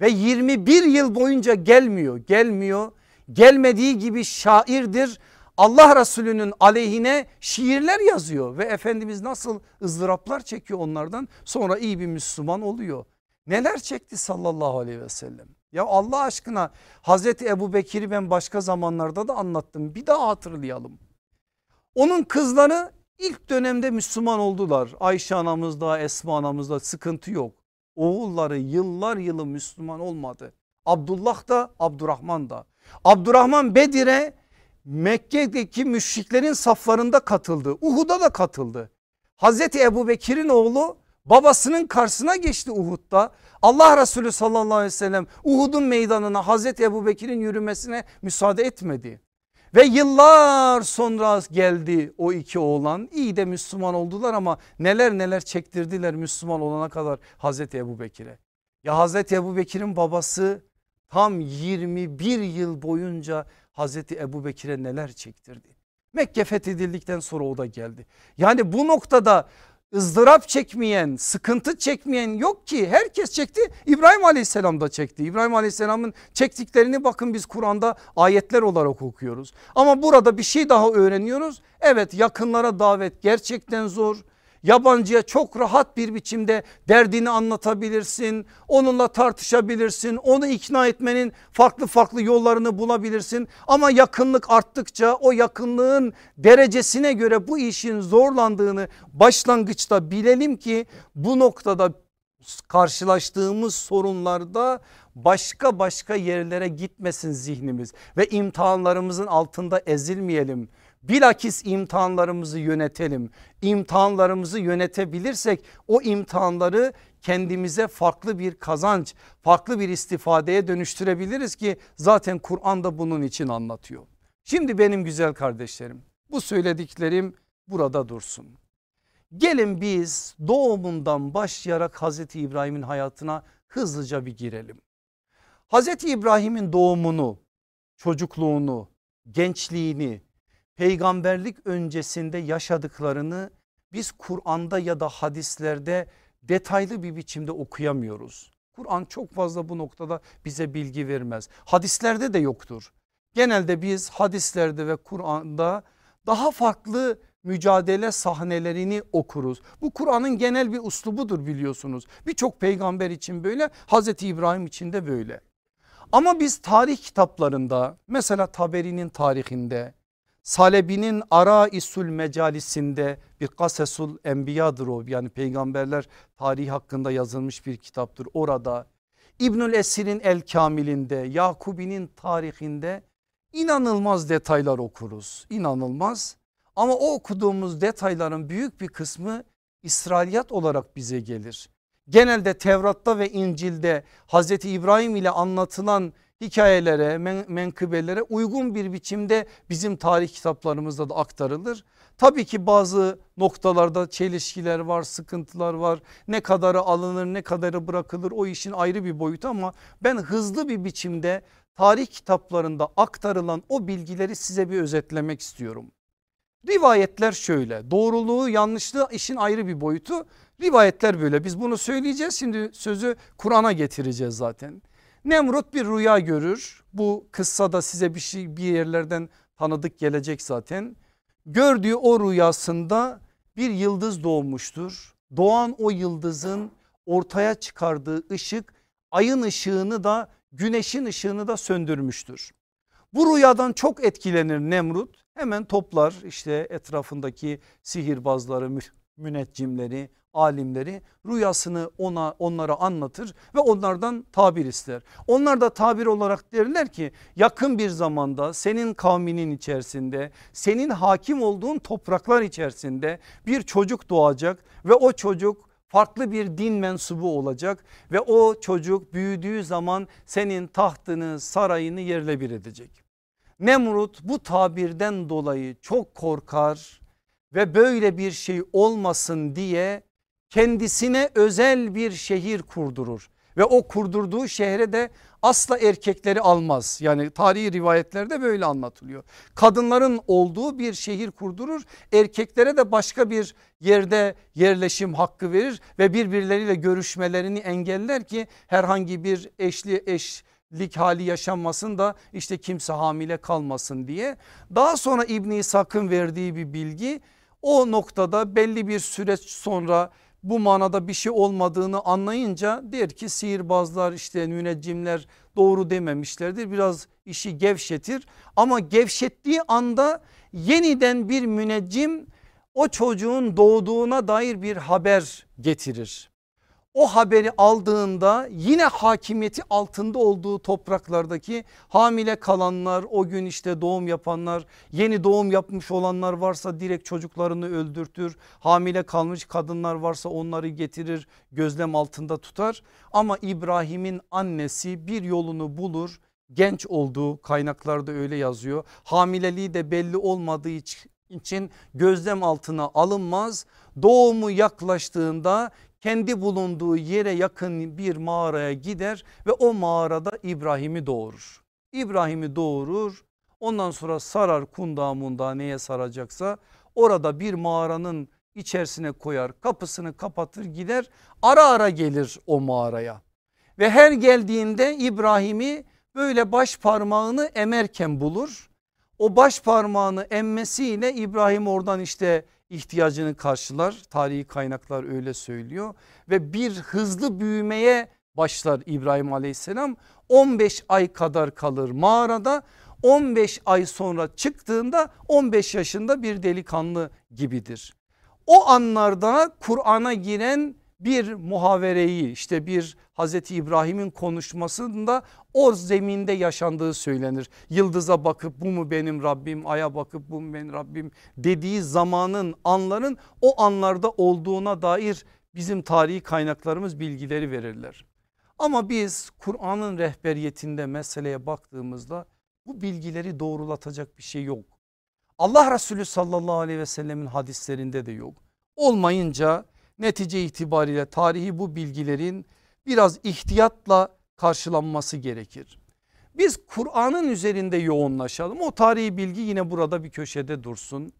Ve 21 yıl boyunca gelmiyor gelmiyor. Gelmediği gibi şairdir Allah Resulü'nün aleyhine şiirler yazıyor ve Efendimiz nasıl ızdıraplar çekiyor onlardan sonra iyi bir Müslüman oluyor. Neler çekti sallallahu aleyhi ve sellem. Ya Allah aşkına Hazreti Ebu Bekir'i ben başka zamanlarda da anlattım bir daha hatırlayalım. Onun kızları ilk dönemde Müslüman oldular. Ayşe anamızda Esma anamızda sıkıntı yok. Oğulları yıllar yılı Müslüman olmadı. Abdullah da Abdurrahman da. Abdurrahman Bedir'e Mekke'deki müşriklerin saflarında katıldı. Uhud'a da katıldı. Hazreti Ebu Bekir'in oğlu babasının karşısına geçti Uhud'da. Allah Resulü sallallahu aleyhi ve sellem Uhud'un meydanına Hazreti Ebu Bekir'in yürümesine müsaade etmedi. Ve yıllar sonra geldi o iki oğlan iyi de Müslüman oldular ama neler neler çektirdiler Müslüman olana kadar Hazreti Ebu Bekir'e. Ya Hazreti Ebu Bekir'in babası tam 21 yıl boyunca Hazreti Ebu Bekir'e neler çektirdi. Mekke fethedildikten sonra o da geldi. Yani bu noktada ızdırap çekmeyen, sıkıntı çekmeyen yok ki. Herkes çekti. İbrahim aleyhisselam da çekti. İbrahim aleyhisselamın çektiklerini bakın biz Kur'an'da ayetler olarak okuyoruz. Ama burada bir şey daha öğreniyoruz. Evet yakınlara davet gerçekten zor. Yabancıya çok rahat bir biçimde derdini anlatabilirsin. Onunla tartışabilirsin. Onu ikna etmenin farklı farklı yollarını bulabilirsin. Ama yakınlık arttıkça o yakınlığın derecesine göre bu işin zorlandığını başlangıçta bilelim ki bu noktada karşılaştığımız sorunlarda başka başka yerlere gitmesin zihnimiz ve imtihanlarımızın altında ezilmeyelim. Bilakis imtihanlarımızı yönetelim. İmtihanlarımızı yönetebilirsek o imtihanları kendimize farklı bir kazanç, farklı bir istifadeye dönüştürebiliriz ki zaten Kur'an da bunun için anlatıyor. Şimdi benim güzel kardeşlerim bu söylediklerim burada dursun. Gelin biz doğumundan başlayarak Hazreti İbrahim'in hayatına hızlıca bir girelim. Hazreti İbrahim'in doğumunu, çocukluğunu, gençliğini, peygamberlik öncesinde yaşadıklarını biz Kur'an'da ya da hadislerde detaylı bir biçimde okuyamıyoruz. Kur'an çok fazla bu noktada bize bilgi vermez. Hadislerde de yoktur. Genelde biz hadislerde ve Kur'an'da daha farklı mücadele sahnelerini okuruz. Bu Kur'an'ın genel bir uslubudur biliyorsunuz. Birçok peygamber için böyle Hazreti İbrahim için de böyle. Ama biz tarih kitaplarında mesela Taberi'nin tarihinde Salebi'nin Ara İsul Mecalisinde bir Kasesul Enbiya'dır o yani peygamberler tarihi hakkında yazılmış bir kitaptır orada. İbnül Esir'in El Kamil'inde Yakubi'nin tarihinde inanılmaz detaylar okuruz inanılmaz ama o okuduğumuz detayların büyük bir kısmı İsrailiyat olarak bize gelir. Genelde Tevrat'ta ve İncil'de Hazreti İbrahim ile anlatılan hikayelere, men menkıbelere uygun bir biçimde bizim tarih kitaplarımızda da aktarılır. Tabii ki bazı noktalarda çelişkiler var, sıkıntılar var. Ne kadarı alınır, ne kadarı bırakılır o işin ayrı bir boyutu ama ben hızlı bir biçimde tarih kitaplarında aktarılan o bilgileri size bir özetlemek istiyorum. Rivayetler şöyle doğruluğu yanlışlığı işin ayrı bir boyutu rivayetler böyle biz bunu söyleyeceğiz şimdi sözü Kur'an'a getireceğiz zaten. Nemrut bir rüya görür bu kıssada size bir şey bir yerlerden tanıdık gelecek zaten. Gördüğü o rüyasında bir yıldız doğmuştur. Doğan o yıldızın ortaya çıkardığı ışık ayın ışığını da güneşin ışığını da söndürmüştür. Bu rüyadan çok etkilenir Nemrut hemen toplar işte etrafındaki sihirbazları müneccimleri alimleri rüyasını ona onlara anlatır ve onlardan tabir ister. Onlar da tabir olarak derler ki yakın bir zamanda senin kavminin içerisinde senin hakim olduğun topraklar içerisinde bir çocuk doğacak ve o çocuk farklı bir din mensubu olacak ve o çocuk büyüdüğü zaman senin tahtını sarayını yerle bir edecek. Nemrut bu tabirden dolayı çok korkar ve böyle bir şey olmasın diye kendisine özel bir şehir kurdurur ve o kurdurduğu şehre de asla erkekleri almaz. Yani tarihi rivayetlerde böyle anlatılıyor. Kadınların olduğu bir şehir kurdurur erkeklere de başka bir yerde yerleşim hakkı verir ve birbirleriyle görüşmelerini engeller ki herhangi bir eşli eşlik hali yaşanmasın da işte kimse hamile kalmasın diye. Daha sonra İbni İshak'ın verdiği bir bilgi o noktada belli bir süreç sonra bu manada bir şey olmadığını anlayınca der ki sihirbazlar işte müneccimler doğru dememişlerdir biraz işi gevşetir. Ama gevşettiği anda yeniden bir müneccim o çocuğun doğduğuna dair bir haber getirir o haberi aldığında yine hakimiyeti altında olduğu topraklardaki hamile kalanlar o gün işte doğum yapanlar yeni doğum yapmış olanlar varsa direkt çocuklarını öldürtür. Hamile kalmış kadınlar varsa onları getirir gözlem altında tutar ama İbrahim'in annesi bir yolunu bulur genç olduğu kaynaklarda öyle yazıyor. Hamileliği de belli olmadığı için gözlem altına alınmaz. Doğumu yaklaştığında kendi bulunduğu yere yakın bir mağaraya gider ve o mağarada İbrahim'i doğurur. İbrahim'i doğurur ondan sonra sarar kundağı mundağı neye saracaksa orada bir mağaranın içerisine koyar kapısını kapatır gider ara ara gelir o mağaraya. Ve her geldiğinde İbrahim'i böyle baş parmağını emerken bulur. O baş parmağını emmesiyle İbrahim oradan işte ihtiyacını karşılar. Tarihi kaynaklar öyle söylüyor ve bir hızlı büyümeye başlar İbrahim aleyhisselam 15 ay kadar kalır mağarada 15 ay sonra çıktığında 15 yaşında bir delikanlı gibidir. O anlarda Kur'an'a giren bir muhavereyi işte bir Hazreti İbrahim'in konuşmasında o zeminde yaşandığı söylenir. Yıldıza bakıp bu mu benim Rabbim aya bakıp bu mu benim Rabbim dediği zamanın anların o anlarda olduğuna dair bizim tarihi kaynaklarımız bilgileri verirler. Ama biz Kur'an'ın rehberiyetinde meseleye baktığımızda bu bilgileri doğrulatacak bir şey yok. Allah Resulü sallallahu aleyhi ve sellemin hadislerinde de yok. Olmayınca netice itibariyle tarihi bu bilgilerin biraz ihtiyatla karşılanması gerekir. Biz Kur'an'ın üzerinde yoğunlaşalım o tarihi bilgi yine burada bir köşede dursun.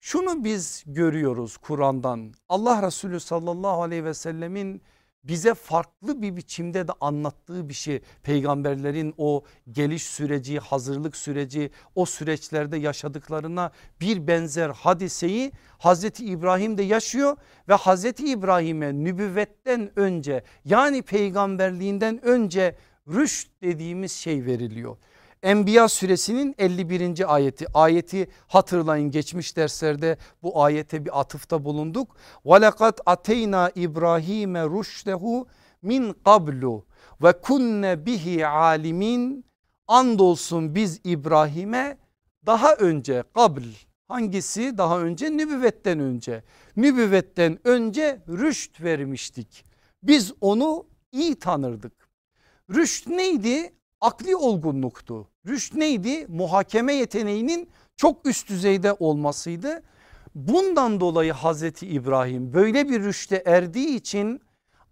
Şunu biz görüyoruz Kur'an'dan Allah Resulü sallallahu aleyhi ve sellemin bize farklı bir biçimde de anlattığı bir şey. Peygamberlerin o geliş süreci, hazırlık süreci, o süreçlerde yaşadıklarına bir benzer hadiseyi Hazreti İbrahim de yaşıyor ve Hazreti İbrahim'e nübüvvetten önce yani peygamberliğinden önce rüşt dediğimiz şey veriliyor. Enbiya suresinin 51. ayeti ayeti hatırlayın geçmiş derslerde bu ayete bir atıfta bulunduk. Velakat ateyna İbrahim'e rüştehu min qablu ve kunne bihi alimin andolsun biz İbrahim'e daha önce kabl hangisi daha önce nübüvvetten önce nübüvvetten önce rüşt vermiştik. Biz onu iyi tanırdık. Rüşt neydi? Akli olgunluktu. Rüşt neydi? Muhakeme yeteneğinin çok üst düzeyde olmasıydı. Bundan dolayı Hazreti İbrahim böyle bir rüşte erdiği için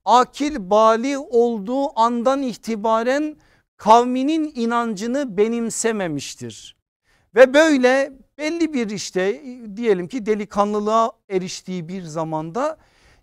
akil bali olduğu andan itibaren kavminin inancını benimsememiştir. Ve böyle belli bir işte diyelim ki delikanlılığa eriştiği bir zamanda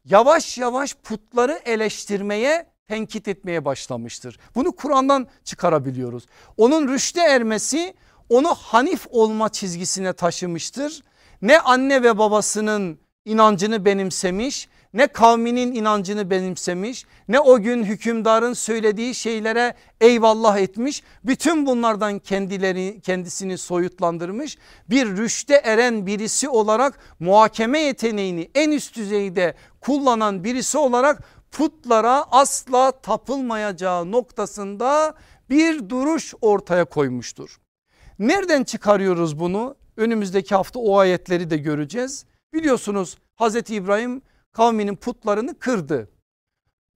yavaş yavaş putları eleştirmeye tenkit etmeye başlamıştır. Bunu Kur'an'dan çıkarabiliyoruz. Onun rüşte ermesi onu hanif olma çizgisine taşımıştır. Ne anne ve babasının inancını benimsemiş ne kavminin inancını benimsemiş ne o gün hükümdarın söylediği şeylere eyvallah etmiş. Bütün bunlardan kendileri kendisini soyutlandırmış bir rüşte eren birisi olarak muhakeme yeteneğini en üst düzeyde kullanan birisi olarak putlara asla tapılmayacağı noktasında bir duruş ortaya koymuştur. Nereden çıkarıyoruz bunu? Önümüzdeki hafta o ayetleri de göreceğiz. Biliyorsunuz Hazreti İbrahim kavminin putlarını kırdı.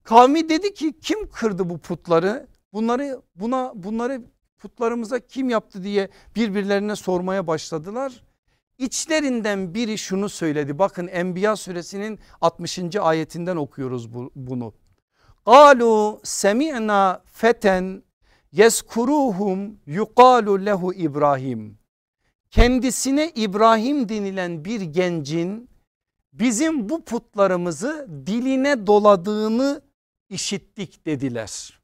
Kavmi dedi ki kim kırdı bu putları? Bunları buna bunları putlarımıza kim yaptı diye birbirlerine sormaya başladılar. İçlerinden biri şunu söyledi. Bakın Enbiya suresinin 60. ayetinden okuyoruz bu, bunu. Galu semi'na feten yeskuruhum yuqalu lehu İbrahim. Kendisine İbrahim denilen bir gencin bizim bu putlarımızı diline doladığını işittik dediler.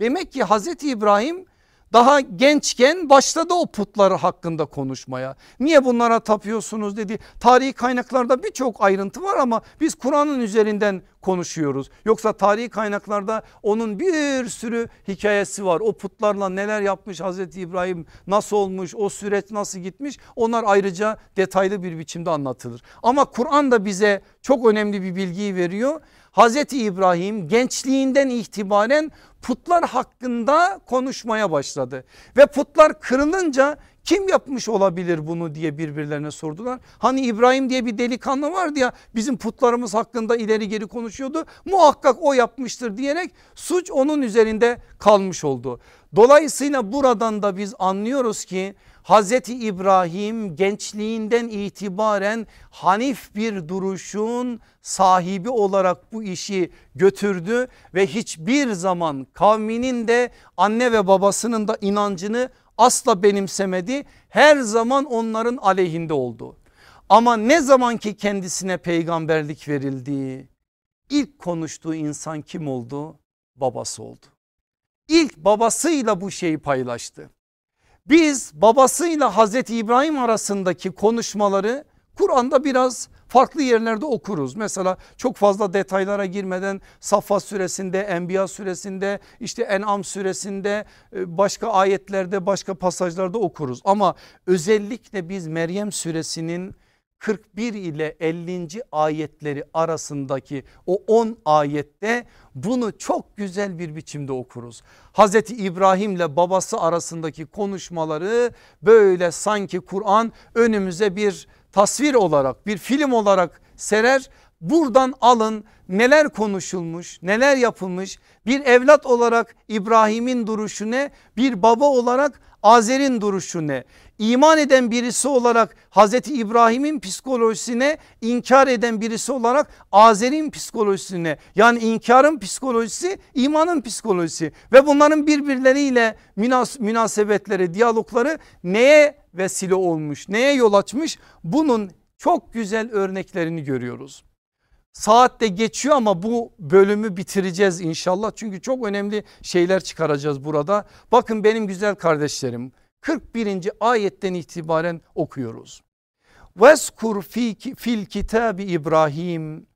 Demek ki Hazreti İbrahim daha gençken başladı o putları hakkında konuşmaya. Niye bunlara tapıyorsunuz dedi. Tarihi kaynaklarda birçok ayrıntı var ama biz Kur'an'ın üzerinden konuşuyoruz. Yoksa tarihi kaynaklarda onun bir sürü hikayesi var. O putlarla neler yapmış Hazreti İbrahim nasıl olmuş o süreç nasıl gitmiş onlar ayrıca detaylı bir biçimde anlatılır. Ama Kur'an da bize çok önemli bir bilgiyi veriyor. Hazreti İbrahim gençliğinden itibaren putlar hakkında konuşmaya başladı. Ve putlar kırılınca kim yapmış olabilir bunu diye birbirlerine sordular. Hani İbrahim diye bir delikanlı vardı ya bizim putlarımız hakkında ileri geri konuşuyordu. Muhakkak o yapmıştır diyerek suç onun üzerinde kalmış oldu. Dolayısıyla buradan da biz anlıyoruz ki Hazreti İbrahim gençliğinden itibaren hanif bir duruşun sahibi olarak bu işi götürdü ve hiçbir zaman kavminin de anne ve babasının da inancını asla benimsemedi. Her zaman onların aleyhinde oldu. Ama ne zaman ki kendisine peygamberlik verildi ilk konuştuğu insan kim oldu? Babası oldu. İlk babasıyla bu şeyi paylaştı. Biz babasıyla Hazreti İbrahim arasındaki konuşmaları Kur'an'da biraz farklı yerlerde okuruz. Mesela çok fazla detaylara girmeden Safa suresinde, Enbiya suresinde, işte En'am suresinde e, başka ayetlerde başka pasajlarda okuruz. Ama özellikle biz Meryem suresinin 41 ile 50. ayetleri arasındaki o 10 ayette bunu çok güzel bir biçimde okuruz. Hazreti İbrahim ile babası arasındaki konuşmaları böyle sanki Kur'an önümüze bir tasvir olarak bir film olarak serer. Buradan alın neler konuşulmuş neler yapılmış. Bir evlat olarak İbrahim'in duruşu ne? Bir baba olarak Azer'in duruşu ne? İman eden birisi olarak Hazreti İbrahim'in psikolojisine inkar eden birisi olarak Azer'in psikolojisine yani inkarın psikolojisi imanın psikolojisi. Ve bunların birbirleriyle münas münasebetleri diyalogları neye vesile olmuş neye yol açmış? Bunun çok güzel örneklerini görüyoruz. Saat de geçiyor ama bu bölümü bitireceğiz inşallah. Çünkü çok önemli şeyler çıkaracağız burada. Bakın benim güzel kardeşlerim 41. ayetten itibaren okuyoruz. Veskur fil kitabi İbrahim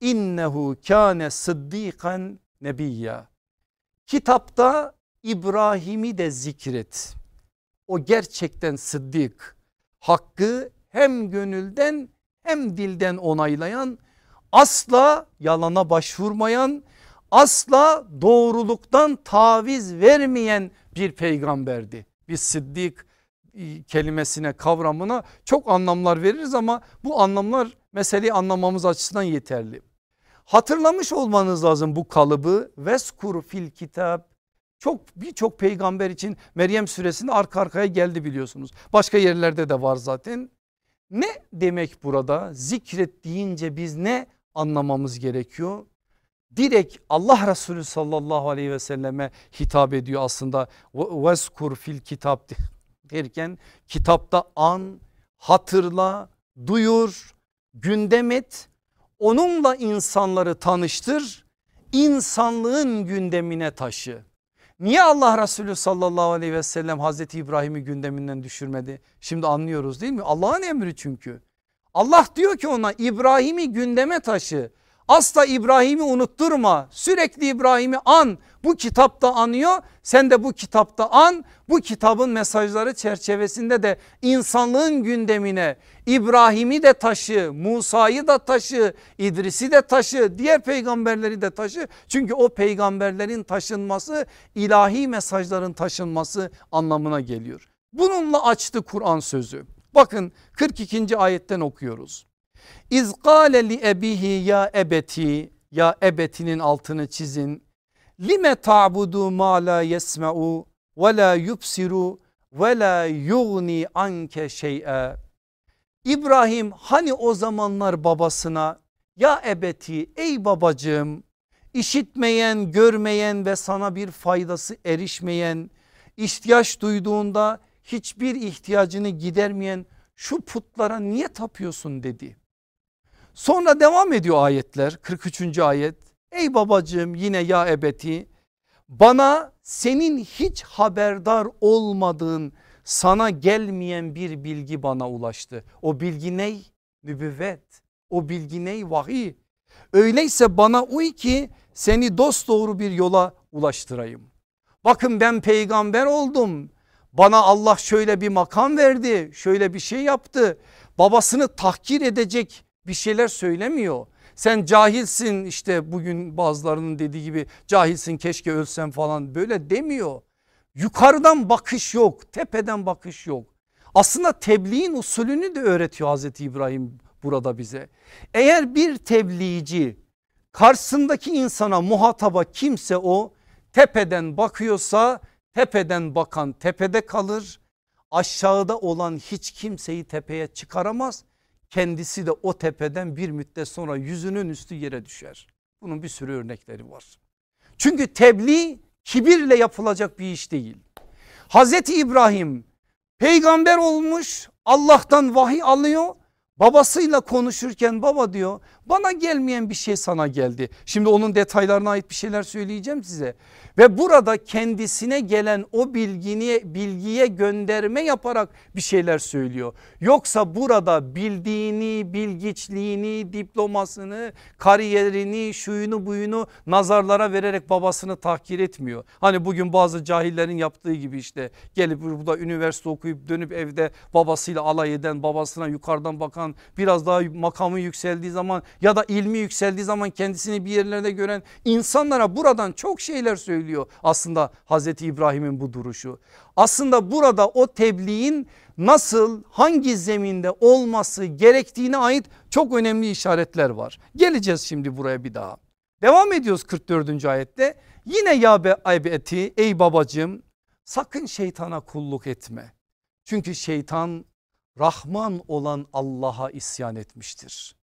innehu kâne sıddikan nebiyya. Kitapta İbrahim'i de zikret. O gerçekten sıddık. Hakkı hem gönülden hem dilden onaylayan asla yalana başvurmayan asla doğruluktan taviz vermeyen bir peygamberdi. Biz sıddık e, kelimesine kavramına çok anlamlar veririz ama bu anlamlar meseleyi anlamamız açısından yeterli. Hatırlamış olmanız lazım bu kalıbı veskur fil kitap çok birçok peygamber için Meryem suresinde arka arkaya geldi biliyorsunuz. Başka yerlerde de var zaten. Ne demek burada? Zikret deyince biz ne anlamamız gerekiyor? Direkt Allah Resulü sallallahu aleyhi ve selleme hitap ediyor aslında. Veskur fil kitap derken kitapta an, hatırla, duyur, gündem et. Onunla insanları tanıştır, insanlığın gündemine taşı. Niye Allah Resulü sallallahu aleyhi ve sellem Hazreti İbrahim'i gündeminden düşürmedi? Şimdi anlıyoruz değil mi? Allah'ın emri çünkü. Allah diyor ki ona İbrahim'i gündeme taşı. Asla İbrahim'i unutturma. Sürekli İbrahim'i an. Bu kitapta anıyor. Sen de bu kitapta an. Bu kitabın mesajları çerçevesinde de insanlığın gündemine İbrahim'i de taşı, Musa'yı da taşı, İdris'i de taşı, diğer peygamberleri de taşı. Çünkü o peygamberlerin taşınması ilahi mesajların taşınması anlamına geliyor. Bununla açtı Kur'an sözü. Bakın 42. ayetten okuyoruz. İz kâle li ebihi ya ebeti ya ebetinin altını çizin. Lime ta'budu ma la yesma'u ve la yubsiru ve la yugni anke şey'e. İbrahim hani o zamanlar babasına ya ebeti ey babacığım işitmeyen görmeyen ve sana bir faydası erişmeyen ihtiyaç duyduğunda hiçbir ihtiyacını gidermeyen şu putlara niye tapıyorsun dedi. Sonra devam ediyor ayetler 43. ayet. Ey babacığım yine ya ebeti bana senin hiç haberdar olmadığın sana gelmeyen bir bilgi bana ulaştı. O bilgi ney? Nübüvvet. O bilgi ney? Vahiy. Öyleyse bana uy ki seni dost doğru bir yola ulaştırayım. Bakın ben peygamber oldum. Bana Allah şöyle bir makam verdi. Şöyle bir şey yaptı. Babasını tahkir edecek bir şeyler söylemiyor. Sen cahilsin işte bugün bazılarının dediği gibi cahilsin keşke ölsem falan böyle demiyor. Yukarıdan bakış yok tepeden bakış yok. Aslında tebliğin usulünü de öğretiyor Hazreti İbrahim burada bize. Eğer bir tebliğci karşısındaki insana muhataba kimse o tepeden bakıyorsa tepeden bakan tepede kalır. Aşağıda olan hiç kimseyi tepeye çıkaramaz kendisi de o tepeden bir müddet sonra yüzünün üstü yere düşer. Bunun bir sürü örnekleri var. Çünkü tebliğ kibirle yapılacak bir iş değil. Hazreti İbrahim peygamber olmuş Allah'tan vahiy alıyor Babasıyla konuşurken baba diyor bana gelmeyen bir şey sana geldi. Şimdi onun detaylarına ait bir şeyler söyleyeceğim size. Ve burada kendisine gelen o bilgini, bilgiye gönderme yaparak bir şeyler söylüyor. Yoksa burada bildiğini, bilgiçliğini, diplomasını, kariyerini, şuyunu buyunu nazarlara vererek babasını tahkir etmiyor. Hani bugün bazı cahillerin yaptığı gibi işte gelip burada üniversite okuyup dönüp evde babasıyla alay eden babasına yukarıdan bakan biraz daha makamı yükseldiği zaman ya da ilmi yükseldiği zaman kendisini bir yerlerde gören insanlara buradan çok şeyler söylüyor. Aslında Hazreti İbrahim'in bu duruşu. Aslında burada o tebliğin nasıl hangi zeminde olması gerektiğine ait çok önemli işaretler var. Geleceğiz şimdi buraya bir daha. Devam ediyoruz 44. ayette. Yine ya be eti ey babacığım sakın şeytana kulluk etme. Çünkü şeytan Rahman olan Allah'a isyan etmiştir.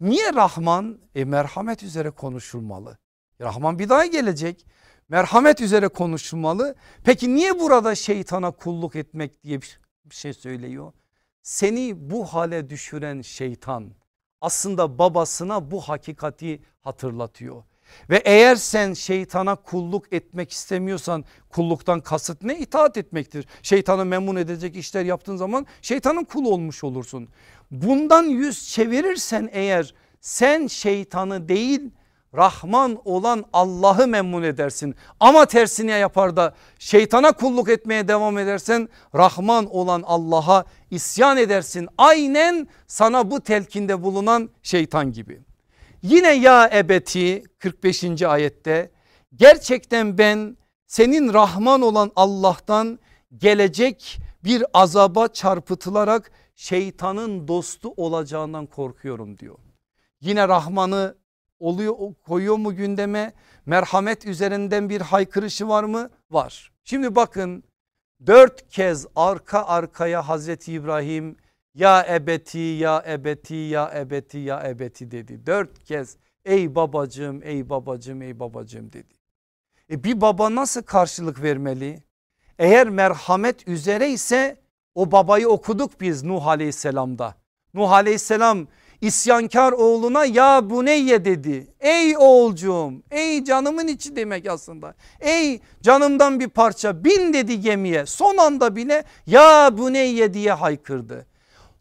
Niye Rahman? E merhamet üzere konuşulmalı. Rahman bir daha gelecek. Merhamet üzere konuşulmalı. Peki niye burada şeytana kulluk etmek diye bir şey söylüyor? Seni bu hale düşüren şeytan aslında babasına bu hakikati hatırlatıyor. Ve eğer sen şeytana kulluk etmek istemiyorsan kulluktan kasıt ne? itaat etmektir. Şeytanı memnun edecek işler yaptığın zaman şeytanın kulu olmuş olursun. Bundan yüz çevirirsen eğer sen şeytanı değil Rahman olan Allah'ı memnun edersin. Ama tersine yapar da şeytana kulluk etmeye devam edersen Rahman olan Allah'a isyan edersin. Aynen sana bu telkinde bulunan şeytan gibi. Yine ya ebeti 45. ayette gerçekten ben senin Rahman olan Allah'tan gelecek bir azaba çarpıtılarak şeytanın dostu olacağından korkuyorum diyor. Yine Rahman'ı oluyor koyuyor mu gündeme? Merhamet üzerinden bir haykırışı var mı? Var. Şimdi bakın dört kez arka arkaya Hazreti İbrahim Ya ebeti ya ebeti ya ebeti ya ebeti dedi. Dört kez ey babacığım ey babacığım ey babacığım dedi. E bir baba nasıl karşılık vermeli? Eğer merhamet üzere ise o babayı okuduk biz Nuh aleyhisselamda. Nuh aleyhisselam isyankar oğluna ya bu neyye dedi. Ey oğulcuğum ey canımın içi demek aslında. Ey canımdan bir parça bin dedi gemiye son anda bile ya bu neyye diye haykırdı.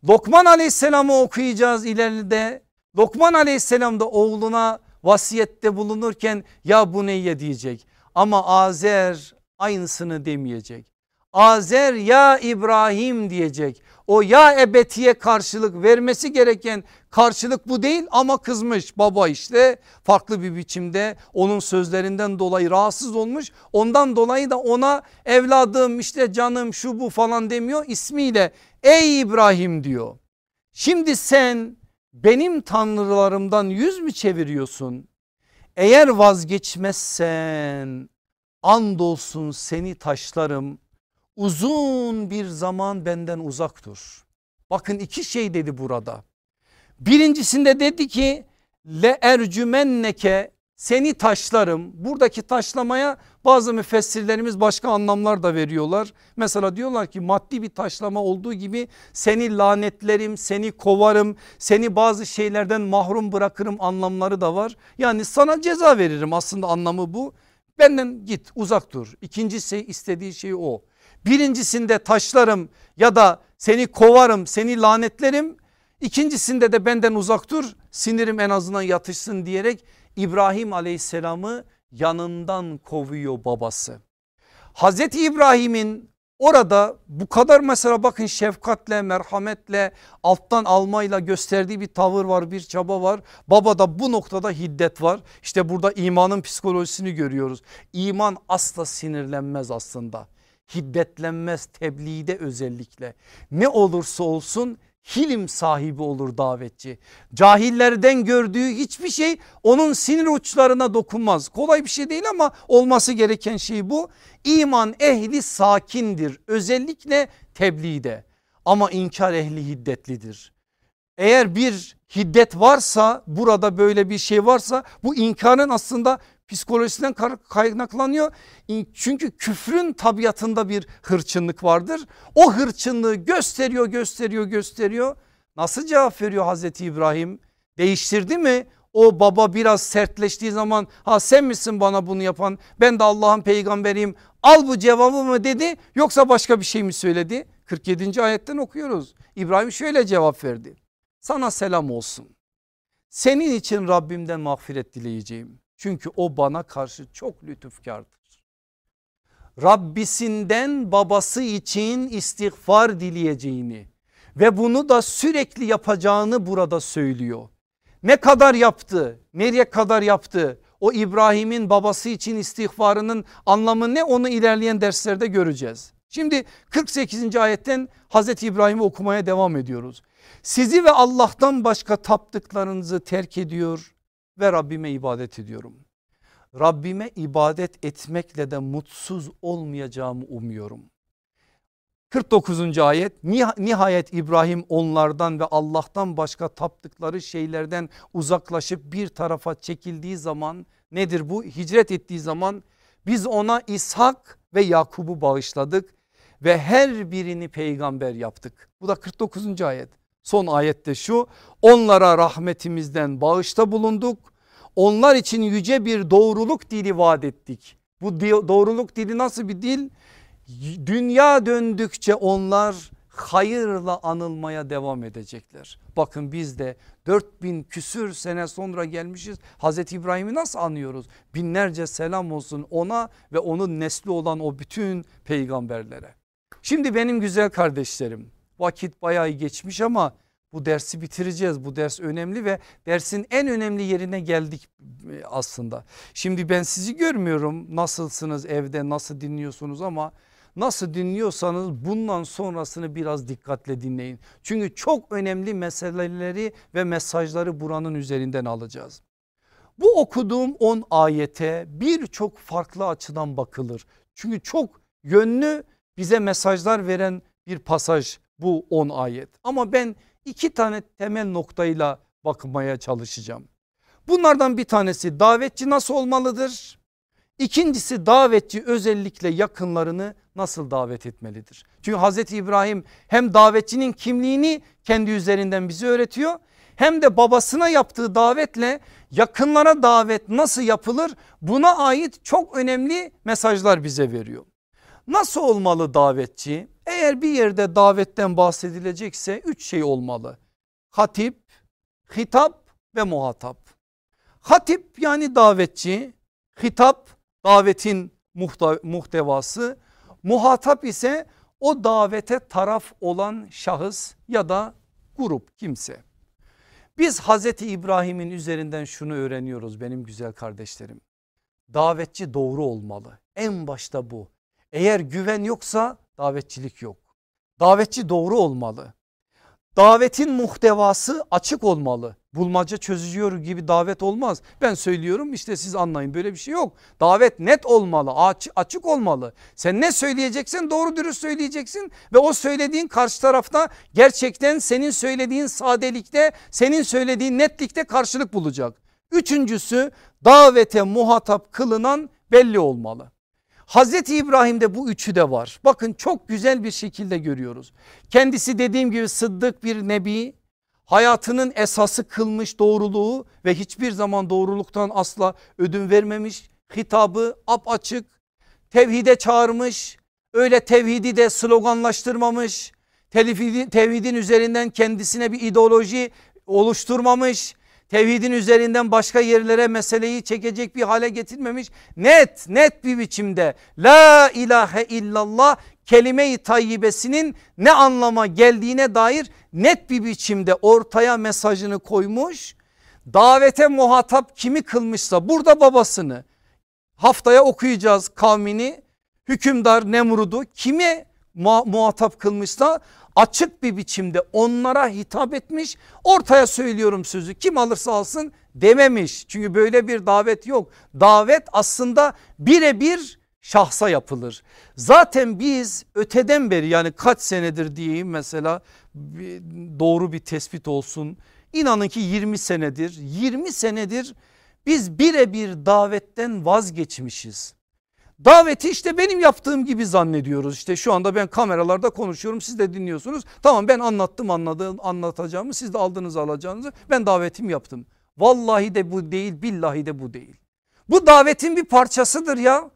Lokman aleyhisselamı okuyacağız ileride. Lokman aleyhisselam da oğluna vasiyette bulunurken ya bu neyye diyecek. Ama Azer aynısını demeyecek. Azer ya İbrahim diyecek. O ya ebetiye karşılık vermesi gereken karşılık bu değil ama kızmış baba işte farklı bir biçimde onun sözlerinden dolayı rahatsız olmuş. Ondan dolayı da ona evladım işte canım şu bu falan demiyor ismiyle ey İbrahim diyor. Şimdi sen benim tanrılarımdan yüz mü çeviriyorsun? Eğer vazgeçmezsen andolsun seni taşlarım uzun bir zaman benden uzak dur. Bakın iki şey dedi burada. Birincisinde dedi ki le ercümenneke seni taşlarım. Buradaki taşlamaya bazı müfessirlerimiz başka anlamlar da veriyorlar. Mesela diyorlar ki maddi bir taşlama olduğu gibi seni lanetlerim, seni kovarım, seni bazı şeylerden mahrum bırakırım anlamları da var. Yani sana ceza veririm aslında anlamı bu. Benden git uzak dur. İkincisi istediği şey o. Birincisinde taşlarım ya da seni kovarım seni lanetlerim. İkincisinde de benden uzak dur sinirim en azından yatışsın diyerek İbrahim aleyhisselamı yanından kovuyor babası. Hazreti İbrahim'in orada bu kadar mesela bakın şefkatle merhametle alttan almayla gösterdiği bir tavır var bir çaba var. Babada bu noktada hiddet var. İşte burada imanın psikolojisini görüyoruz. İman asla sinirlenmez aslında hiddetlenmez tebliğde özellikle ne olursa olsun hilim sahibi olur davetçi. Cahillerden gördüğü hiçbir şey onun sinir uçlarına dokunmaz. Kolay bir şey değil ama olması gereken şey bu. İman ehli sakindir özellikle tebliğde ama inkar ehli hiddetlidir. Eğer bir hiddet varsa burada böyle bir şey varsa bu inkarın aslında psikolojisinden kaynaklanıyor. Çünkü küfrün tabiatında bir hırçınlık vardır. O hırçınlığı gösteriyor gösteriyor gösteriyor. Nasıl cevap veriyor Hazreti İbrahim? Değiştirdi mi? O baba biraz sertleştiği zaman ha sen misin bana bunu yapan ben de Allah'ın peygamberiyim al bu cevabı mı dedi yoksa başka bir şey mi söyledi? 47. ayetten okuyoruz. İbrahim şöyle cevap verdi. Sana selam olsun. Senin için Rabbimden mağfiret dileyeceğim. Çünkü o bana karşı çok lütufkardır. Rabbisinden babası için istiğfar dileyeceğini ve bunu da sürekli yapacağını burada söylüyor. Ne kadar yaptı? Nereye kadar yaptı? O İbrahim'in babası için istiğfarının anlamı ne onu ilerleyen derslerde göreceğiz. Şimdi 48. ayetten Hazreti İbrahim'i okumaya devam ediyoruz. Sizi ve Allah'tan başka taptıklarınızı terk ediyor ve Rabbime ibadet ediyorum. Rabbime ibadet etmekle de mutsuz olmayacağımı umuyorum. 49. ayet nihayet İbrahim onlardan ve Allah'tan başka taptıkları şeylerden uzaklaşıp bir tarafa çekildiği zaman nedir bu? Hicret ettiği zaman biz ona İshak ve Yakub'u bağışladık ve her birini peygamber yaptık. Bu da 49. ayet. Son ayette şu onlara rahmetimizden bağışta bulunduk onlar için yüce bir doğruluk dili vaat ettik. Bu doğruluk dili nasıl bir dil? Dünya döndükçe onlar hayırla anılmaya devam edecekler. Bakın biz de 4000 küsür sene sonra gelmişiz. Hazreti İbrahim'i nasıl anıyoruz? Binlerce selam olsun ona ve onun nesli olan o bütün peygamberlere. Şimdi benim güzel kardeşlerim vakit bayağı geçmiş ama bu dersi bitireceğiz. Bu ders önemli ve dersin en önemli yerine geldik e, aslında. Şimdi ben sizi görmüyorum nasılsınız evde nasıl dinliyorsunuz ama nasıl dinliyorsanız bundan sonrasını biraz dikkatle dinleyin. Çünkü çok önemli meseleleri ve mesajları buranın üzerinden alacağız. Bu okuduğum 10 ayete birçok farklı açıdan bakılır. Çünkü çok yönlü bize mesajlar veren bir pasaj bu 10 ayet. Ama ben iki tane temel noktayla bakmaya çalışacağım. Bunlardan bir tanesi davetçi nasıl olmalıdır? İkincisi davetçi özellikle yakınlarını nasıl davet etmelidir? Çünkü Hazreti İbrahim hem davetçinin kimliğini kendi üzerinden bize öğretiyor hem de babasına yaptığı davetle yakınlara davet nasıl yapılır buna ait çok önemli mesajlar bize veriyor. Nasıl olmalı davetçi? Eğer bir yerde davetten bahsedilecekse üç şey olmalı. Hatip, hitap ve muhatap. Hatip yani davetçi, hitap davetin muhtevası, muhatap ise o davete taraf olan şahıs ya da grup kimse. Biz Hazreti İbrahim'in üzerinden şunu öğreniyoruz benim güzel kardeşlerim. Davetçi doğru olmalı. En başta bu. Eğer güven yoksa davetçilik yok. Davetçi doğru olmalı. Davetin muhtevası açık olmalı. Bulmaca çözüyor gibi davet olmaz. Ben söylüyorum işte siz anlayın böyle bir şey yok. Davet net olmalı açık olmalı. Sen ne söyleyeceksin doğru dürüst söyleyeceksin ve o söylediğin karşı tarafta gerçekten senin söylediğin sadelikte senin söylediğin netlikte karşılık bulacak. Üçüncüsü davete muhatap kılınan belli olmalı. Hazreti İbrahim'de bu üçü de var. Bakın çok güzel bir şekilde görüyoruz. Kendisi dediğim gibi sıddık bir nebi hayatının esası kılmış doğruluğu ve hiçbir zaman doğruluktan asla ödün vermemiş. Hitabı açık tevhide çağırmış öyle tevhidi de sloganlaştırmamış. Tevhidin üzerinden kendisine bir ideoloji oluşturmamış tevhidin üzerinden başka yerlere meseleyi çekecek bir hale getirmemiş. Net net bir biçimde la ilahe illallah kelime-i tayyibesinin ne anlama geldiğine dair net bir biçimde ortaya mesajını koymuş. Davete muhatap kimi kılmışsa burada babasını haftaya okuyacağız kavmini hükümdar Nemrud'u kime muhatap kılmışsa açık bir biçimde onlara hitap etmiş ortaya söylüyorum sözü kim alırsa alsın dememiş. Çünkü böyle bir davet yok. Davet aslında birebir şahsa yapılır. Zaten biz öteden beri yani kaç senedir diyeyim mesela doğru bir tespit olsun. İnanın ki 20 senedir 20 senedir biz birebir davetten vazgeçmişiz. Daveti işte benim yaptığım gibi zannediyoruz. İşte şu anda ben kameralarda konuşuyorum siz de dinliyorsunuz. Tamam ben anlattım anladığım anlatacağımı siz de aldınız alacağınızı ben davetim yaptım. Vallahi de bu değil billahi de bu değil. Bu davetin bir parçasıdır ya.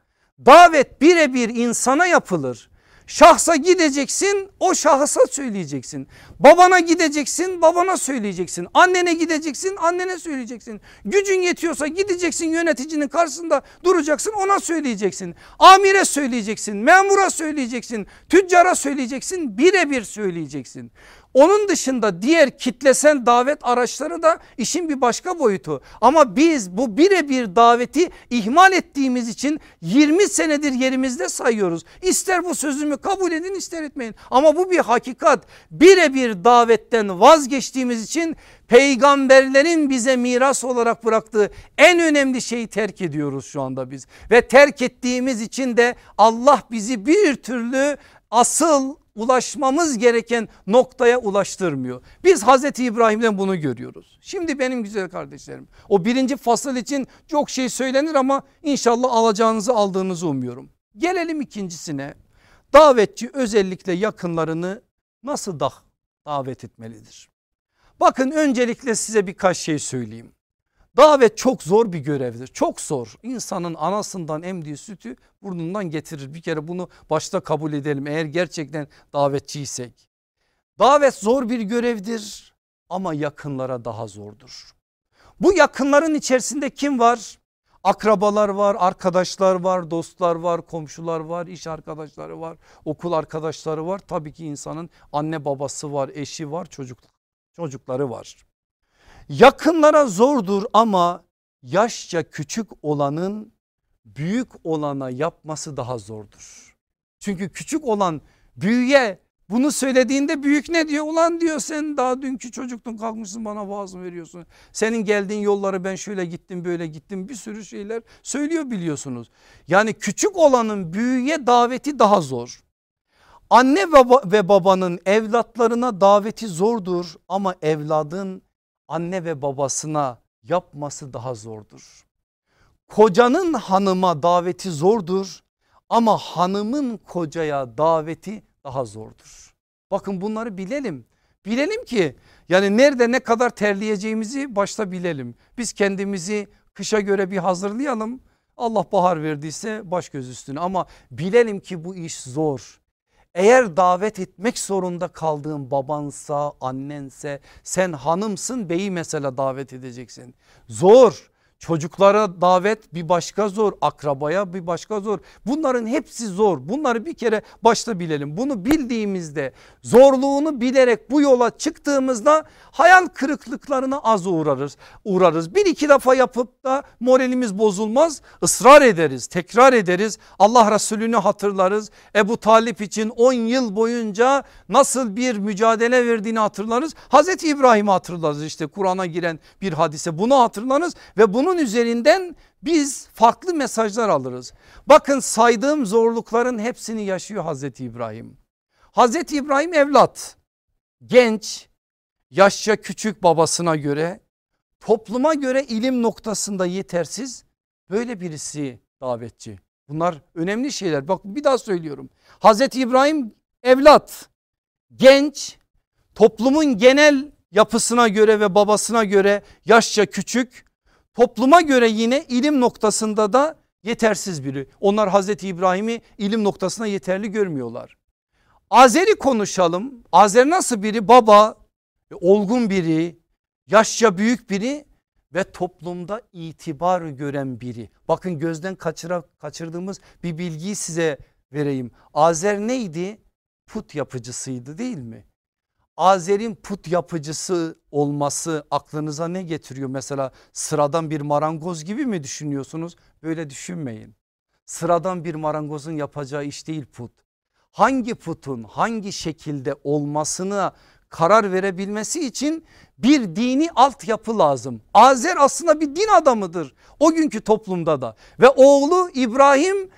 Davet birebir insana yapılır. Şahsa gideceksin o şahsa söyleyeceksin. Babana gideceksin babana söyleyeceksin. Annene gideceksin annene söyleyeceksin. Gücün yetiyorsa gideceksin yöneticinin karşısında duracaksın ona söyleyeceksin. Amire söyleyeceksin memura söyleyeceksin tüccara söyleyeceksin birebir söyleyeceksin. Onun dışında diğer kitlesel davet araçları da işin bir başka boyutu. Ama biz bu birebir daveti ihmal ettiğimiz için 20 senedir yerimizde sayıyoruz. İster bu sözümü kabul edin ister etmeyin. Ama bu bir hakikat. Birebir davetten vazgeçtiğimiz için peygamberlerin bize miras olarak bıraktığı en önemli şeyi terk ediyoruz şu anda biz. Ve terk ettiğimiz için de Allah bizi bir türlü asıl ulaşmamız gereken noktaya ulaştırmıyor. Biz Hazreti İbrahim'den bunu görüyoruz. Şimdi benim güzel kardeşlerim o birinci fasıl için çok şey söylenir ama inşallah alacağınızı aldığınızı umuyorum. Gelelim ikincisine davetçi özellikle yakınlarını nasıl da davet etmelidir? Bakın öncelikle size birkaç şey söyleyeyim. Davet çok zor bir görevdir. Çok zor. İnsanın anasından emdiği sütü burnundan getirir. Bir kere bunu başta kabul edelim eğer gerçekten davetçiysek. Davet zor bir görevdir ama yakınlara daha zordur. Bu yakınların içerisinde kim var? Akrabalar var, arkadaşlar var, dostlar var, komşular var, iş arkadaşları var, okul arkadaşları var. Tabii ki insanın anne babası var, eşi var, çocuk, çocukları var. Yakınlara zordur ama yaşça küçük olanın büyük olana yapması daha zordur. Çünkü küçük olan büyüye bunu söylediğinde büyük ne diyor? Ulan diyor sen daha dünkü çocuktun kalkmışsın bana vaaz mı veriyorsun? Senin geldiğin yolları ben şöyle gittim böyle gittim bir sürü şeyler söylüyor biliyorsunuz. Yani küçük olanın büyüye daveti daha zor. Anne ve babanın evlatlarına daveti zordur ama evladın anne ve babasına yapması daha zordur. Kocanın hanıma daveti zordur ama hanımın kocaya daveti daha zordur. Bakın bunları bilelim. Bilelim ki yani nerede ne kadar terleyeceğimizi başta bilelim. Biz kendimizi kışa göre bir hazırlayalım. Allah bahar verdiyse baş göz üstüne ama bilelim ki bu iş zor. Eğer davet etmek zorunda kaldığın babansa annense sen hanımsın beyi mesela davet edeceksin. Zor Çocuklara davet bir başka zor, akrabaya bir başka zor. Bunların hepsi zor. Bunları bir kere başta bilelim. Bunu bildiğimizde zorluğunu bilerek bu yola çıktığımızda hayal kırıklıklarına az uğrarız. uğrarız. Bir iki defa yapıp da moralimiz bozulmaz. Israr ederiz, tekrar ederiz. Allah Resulü'nü hatırlarız. Ebu Talip için 10 yıl boyunca nasıl bir mücadele verdiğini hatırlarız. Hazreti İbrahim'i hatırlarız işte Kur'an'a giren bir hadise bunu hatırlarız ve bunu bunun üzerinden biz farklı mesajlar alırız. Bakın saydığım zorlukların hepsini yaşıyor Hazreti İbrahim. Hazreti İbrahim evlat, genç, yaşça küçük babasına göre, topluma göre ilim noktasında yetersiz böyle birisi davetçi. Bunlar önemli şeyler. Bak bir daha söylüyorum. Hazreti İbrahim evlat, genç, toplumun genel yapısına göre ve babasına göre yaşça küçük Topluma göre yine ilim noktasında da yetersiz biri. Onlar Hazreti İbrahim'i ilim noktasına yeterli görmüyorlar. Azeri konuşalım. Azer nasıl biri? Baba, olgun biri, yaşça büyük biri ve toplumda itibar gören biri. Bakın gözden kaçıra, kaçırdığımız bir bilgiyi size vereyim. Azer neydi? Put yapıcısıydı değil mi? Azer'in put yapıcısı olması aklınıza ne getiriyor? Mesela sıradan bir marangoz gibi mi düşünüyorsunuz? Böyle düşünmeyin. Sıradan bir marangozun yapacağı iş değil put. Hangi putun hangi şekilde olmasına karar verebilmesi için bir dini altyapı lazım. Azer aslında bir din adamıdır o günkü toplumda da ve oğlu İbrahim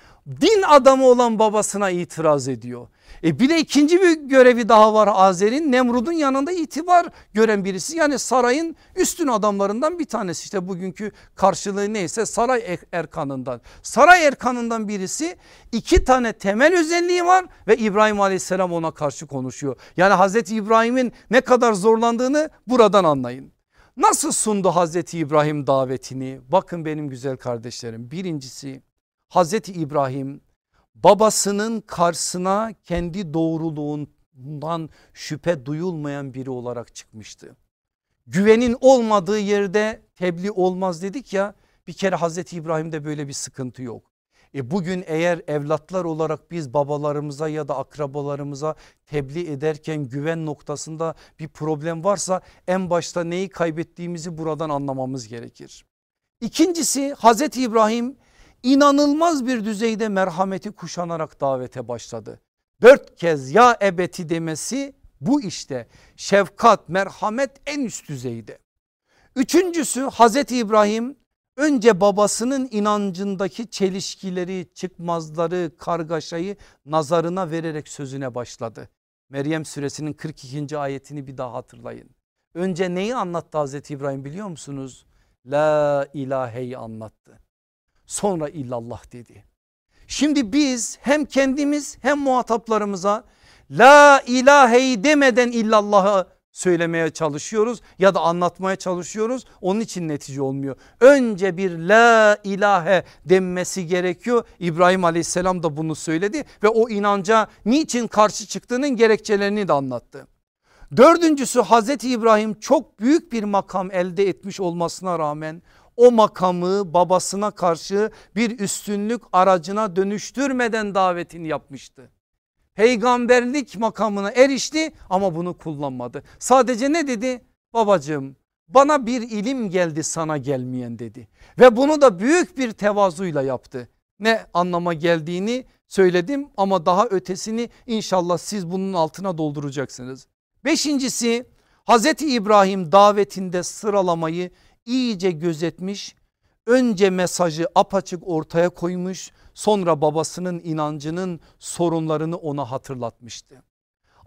din adamı olan babasına itiraz ediyor. E bir de ikinci bir görevi daha var Azer'in Nemrud'un yanında itibar gören birisi. Yani sarayın üstün adamlarından bir tanesi işte bugünkü karşılığı neyse saray erkanından. Saray erkanından birisi iki tane temel özelliği var ve İbrahim aleyhisselam ona karşı konuşuyor. Yani Hazreti İbrahim'in ne kadar zorlandığını buradan anlayın. Nasıl sundu Hazreti İbrahim davetini? Bakın benim güzel kardeşlerim birincisi Hazreti İbrahim babasının karşısına kendi doğruluğundan şüphe duyulmayan biri olarak çıkmıştı. Güvenin olmadığı yerde tebliğ olmaz dedik ya bir kere Hazreti İbrahim'de böyle bir sıkıntı yok. E bugün eğer evlatlar olarak biz babalarımıza ya da akrabalarımıza tebliğ ederken güven noktasında bir problem varsa en başta neyi kaybettiğimizi buradan anlamamız gerekir. İkincisi Hazreti İbrahim inanılmaz bir düzeyde merhameti kuşanarak davete başladı. Dört kez ya ebeti demesi bu işte şefkat merhamet en üst düzeyde. Üçüncüsü Hazreti İbrahim önce babasının inancındaki çelişkileri çıkmazları kargaşayı nazarına vererek sözüne başladı. Meryem suresinin 42. ayetini bir daha hatırlayın. Önce neyi anlattı Hazreti İbrahim biliyor musunuz? La ilaheyi anlattı sonra illallah dedi. Şimdi biz hem kendimiz hem muhataplarımıza la ilahe demeden illallahı söylemeye çalışıyoruz ya da anlatmaya çalışıyoruz. Onun için netice olmuyor. Önce bir la ilahe denmesi gerekiyor. İbrahim aleyhisselam da bunu söyledi ve o inanca niçin karşı çıktığının gerekçelerini de anlattı. Dördüncüsü Hazreti İbrahim çok büyük bir makam elde etmiş olmasına rağmen o makamı babasına karşı bir üstünlük aracına dönüştürmeden davetini yapmıştı. Peygamberlik makamına erişti ama bunu kullanmadı. Sadece ne dedi? Babacığım bana bir ilim geldi sana gelmeyen dedi. Ve bunu da büyük bir tevazuyla yaptı. Ne anlama geldiğini söyledim ama daha ötesini inşallah siz bunun altına dolduracaksınız. Beşincisi Hazreti İbrahim davetinde sıralamayı iyice gözetmiş önce mesajı apaçık ortaya koymuş sonra babasının inancının sorunlarını ona hatırlatmıştı.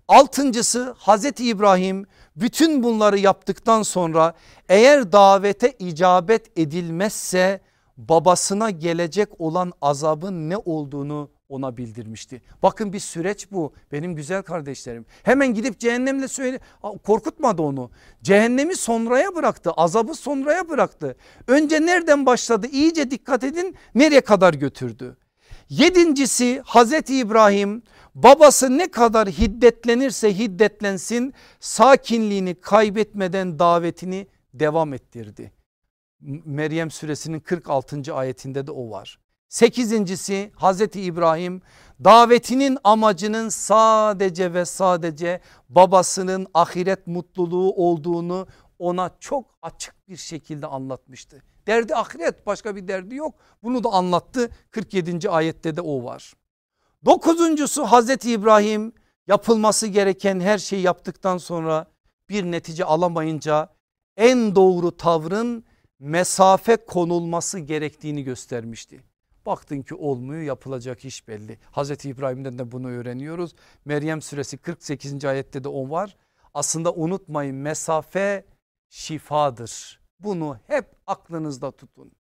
Altıncısı Hazreti İbrahim bütün bunları yaptıktan sonra eğer davete icabet edilmezse babasına gelecek olan azabın ne olduğunu ona bildirmişti. Bakın bir süreç bu benim güzel kardeşlerim. Hemen gidip cehennemle söyle korkutmadı onu. Cehennemi sonraya bıraktı azabı sonraya bıraktı. Önce nereden başladı iyice dikkat edin nereye kadar götürdü. Yedincisi Hazreti İbrahim babası ne kadar hiddetlenirse hiddetlensin sakinliğini kaybetmeden davetini devam ettirdi. Meryem suresinin 46. ayetinde de o var. Sekizincisi Hazreti İbrahim davetinin amacının sadece ve sadece babasının ahiret mutluluğu olduğunu ona çok açık bir şekilde anlatmıştı. Derdi ahiret başka bir derdi yok. Bunu da anlattı 47. ayette de o var. Dokuzuncusu Hazreti İbrahim yapılması gereken her şeyi yaptıktan sonra bir netice alamayınca en doğru tavrın mesafe konulması gerektiğini göstermişti. Baktın ki olmuyor yapılacak iş belli. Hazreti İbrahim'den de bunu öğreniyoruz. Meryem suresi 48. ayette de o var. Aslında unutmayın mesafe şifadır. Bunu hep aklınızda tutun.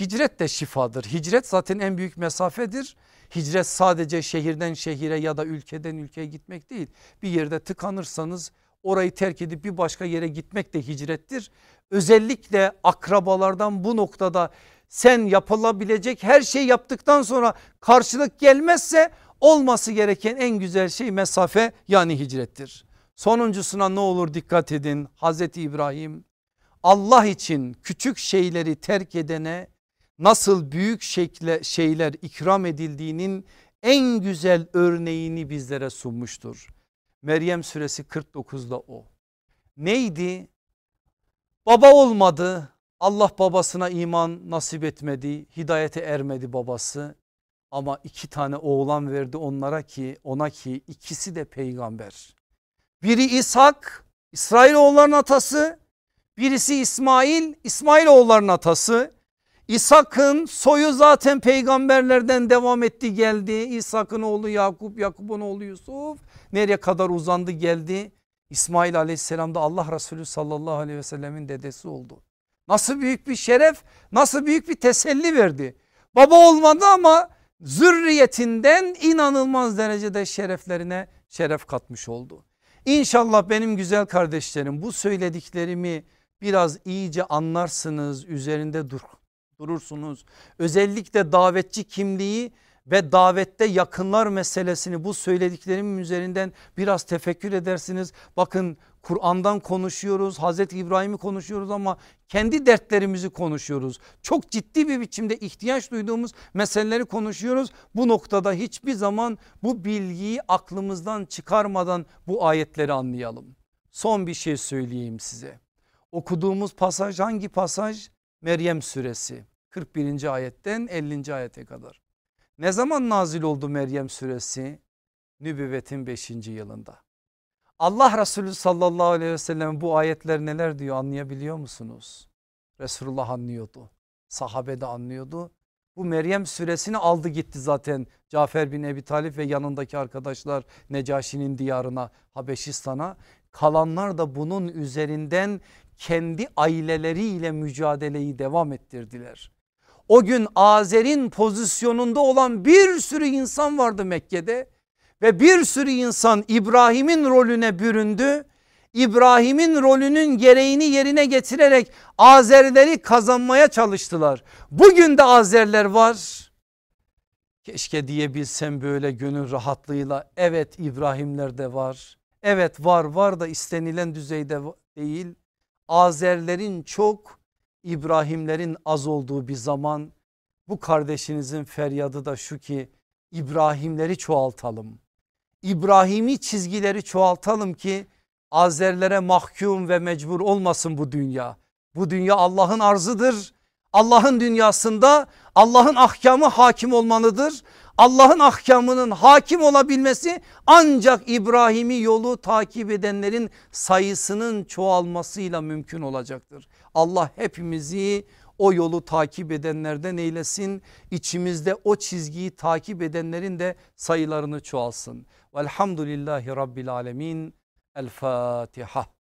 Hicret de şifadır. Hicret zaten en büyük mesafedir. Hicret sadece şehirden şehire ya da ülkeden ülkeye gitmek değil. Bir yerde tıkanırsanız orayı terk edip bir başka yere gitmek de hicrettir. Özellikle akrabalardan bu noktada sen yapılabilecek her şey yaptıktan sonra karşılık gelmezse olması gereken en güzel şey mesafe yani hicrettir. Sonuncusuna ne olur dikkat edin Hazreti İbrahim Allah için küçük şeyleri terk edene nasıl büyük şekle, şeyler ikram edildiğinin en güzel örneğini bizlere sunmuştur. Meryem suresi 49'da o. Neydi? Baba olmadı. Allah babasına iman nasip etmedi. Hidayete ermedi babası. Ama iki tane oğlan verdi onlara ki ona ki ikisi de peygamber. Biri İshak İsrail oğulların atası. Birisi İsmail İsmail oğulların atası. İshak'ın soyu zaten peygamberlerden devam etti geldi. İshak'ın oğlu Yakup, Yakup'un oğlu Yusuf nereye kadar uzandı geldi. İsmail aleyhisselam da Allah Resulü sallallahu aleyhi ve sellemin dedesi oldu. Nasıl büyük bir şeref nasıl büyük bir teselli verdi. Baba olmadı ama zürriyetinden inanılmaz derecede şereflerine şeref katmış oldu. İnşallah benim güzel kardeşlerim bu söylediklerimi biraz iyice anlarsınız üzerinde dur, durursunuz. Özellikle davetçi kimliği ve davette yakınlar meselesini bu söylediklerimin üzerinden biraz tefekkür edersiniz. Bakın Kur'an'dan konuşuyoruz Hazreti İbrahim'i konuşuyoruz ama kendi dertlerimizi konuşuyoruz. Çok ciddi bir biçimde ihtiyaç duyduğumuz meseleleri konuşuyoruz. Bu noktada hiçbir zaman bu bilgiyi aklımızdan çıkarmadan bu ayetleri anlayalım. Son bir şey söyleyeyim size. Okuduğumuz pasaj hangi pasaj? Meryem suresi 41. ayetten 50. ayete kadar. Ne zaman nazil oldu Meryem suresi? Nübüvvetin 5. yılında. Allah Resulü sallallahu aleyhi ve sellem bu ayetler neler diyor anlayabiliyor musunuz? Resulullah anlıyordu. Sahabe de anlıyordu. Bu Meryem suresini aldı gitti zaten Cafer bin Ebi Talip ve yanındaki arkadaşlar Necaşi'nin diyarına Habeşistan'a. Kalanlar da bunun üzerinden kendi aileleriyle mücadeleyi devam ettirdiler. O gün Azer'in pozisyonunda olan bir sürü insan vardı Mekke'de ve bir sürü insan İbrahim'in rolüne büründü. İbrahim'in rolünün gereğini yerine getirerek Azerleri kazanmaya çalıştılar. Bugün de Azerler var. Keşke diyebilsem böyle gönül rahatlığıyla evet İbrahimler de var. Evet var var da istenilen düzeyde değil. Azerlerin çok İbrahimlerin az olduğu bir zaman bu kardeşinizin feryadı da şu ki İbrahimleri çoğaltalım. İbrahimi çizgileri çoğaltalım ki Azerlere mahkum ve mecbur olmasın bu dünya. Bu dünya Allah'ın arzıdır. Allah'ın dünyasında Allah'ın ahkamı hakim olmalıdır. Allah'ın ahkamının hakim olabilmesi ancak İbrahim'i yolu takip edenlerin sayısının çoğalmasıyla mümkün olacaktır. Allah hepimizi o yolu takip edenlerden eylesin. İçimizde o çizgiyi takip edenlerin de sayılarını çoğalsın. Velhamdülillahi Rabbil Alemin. El Fatiha.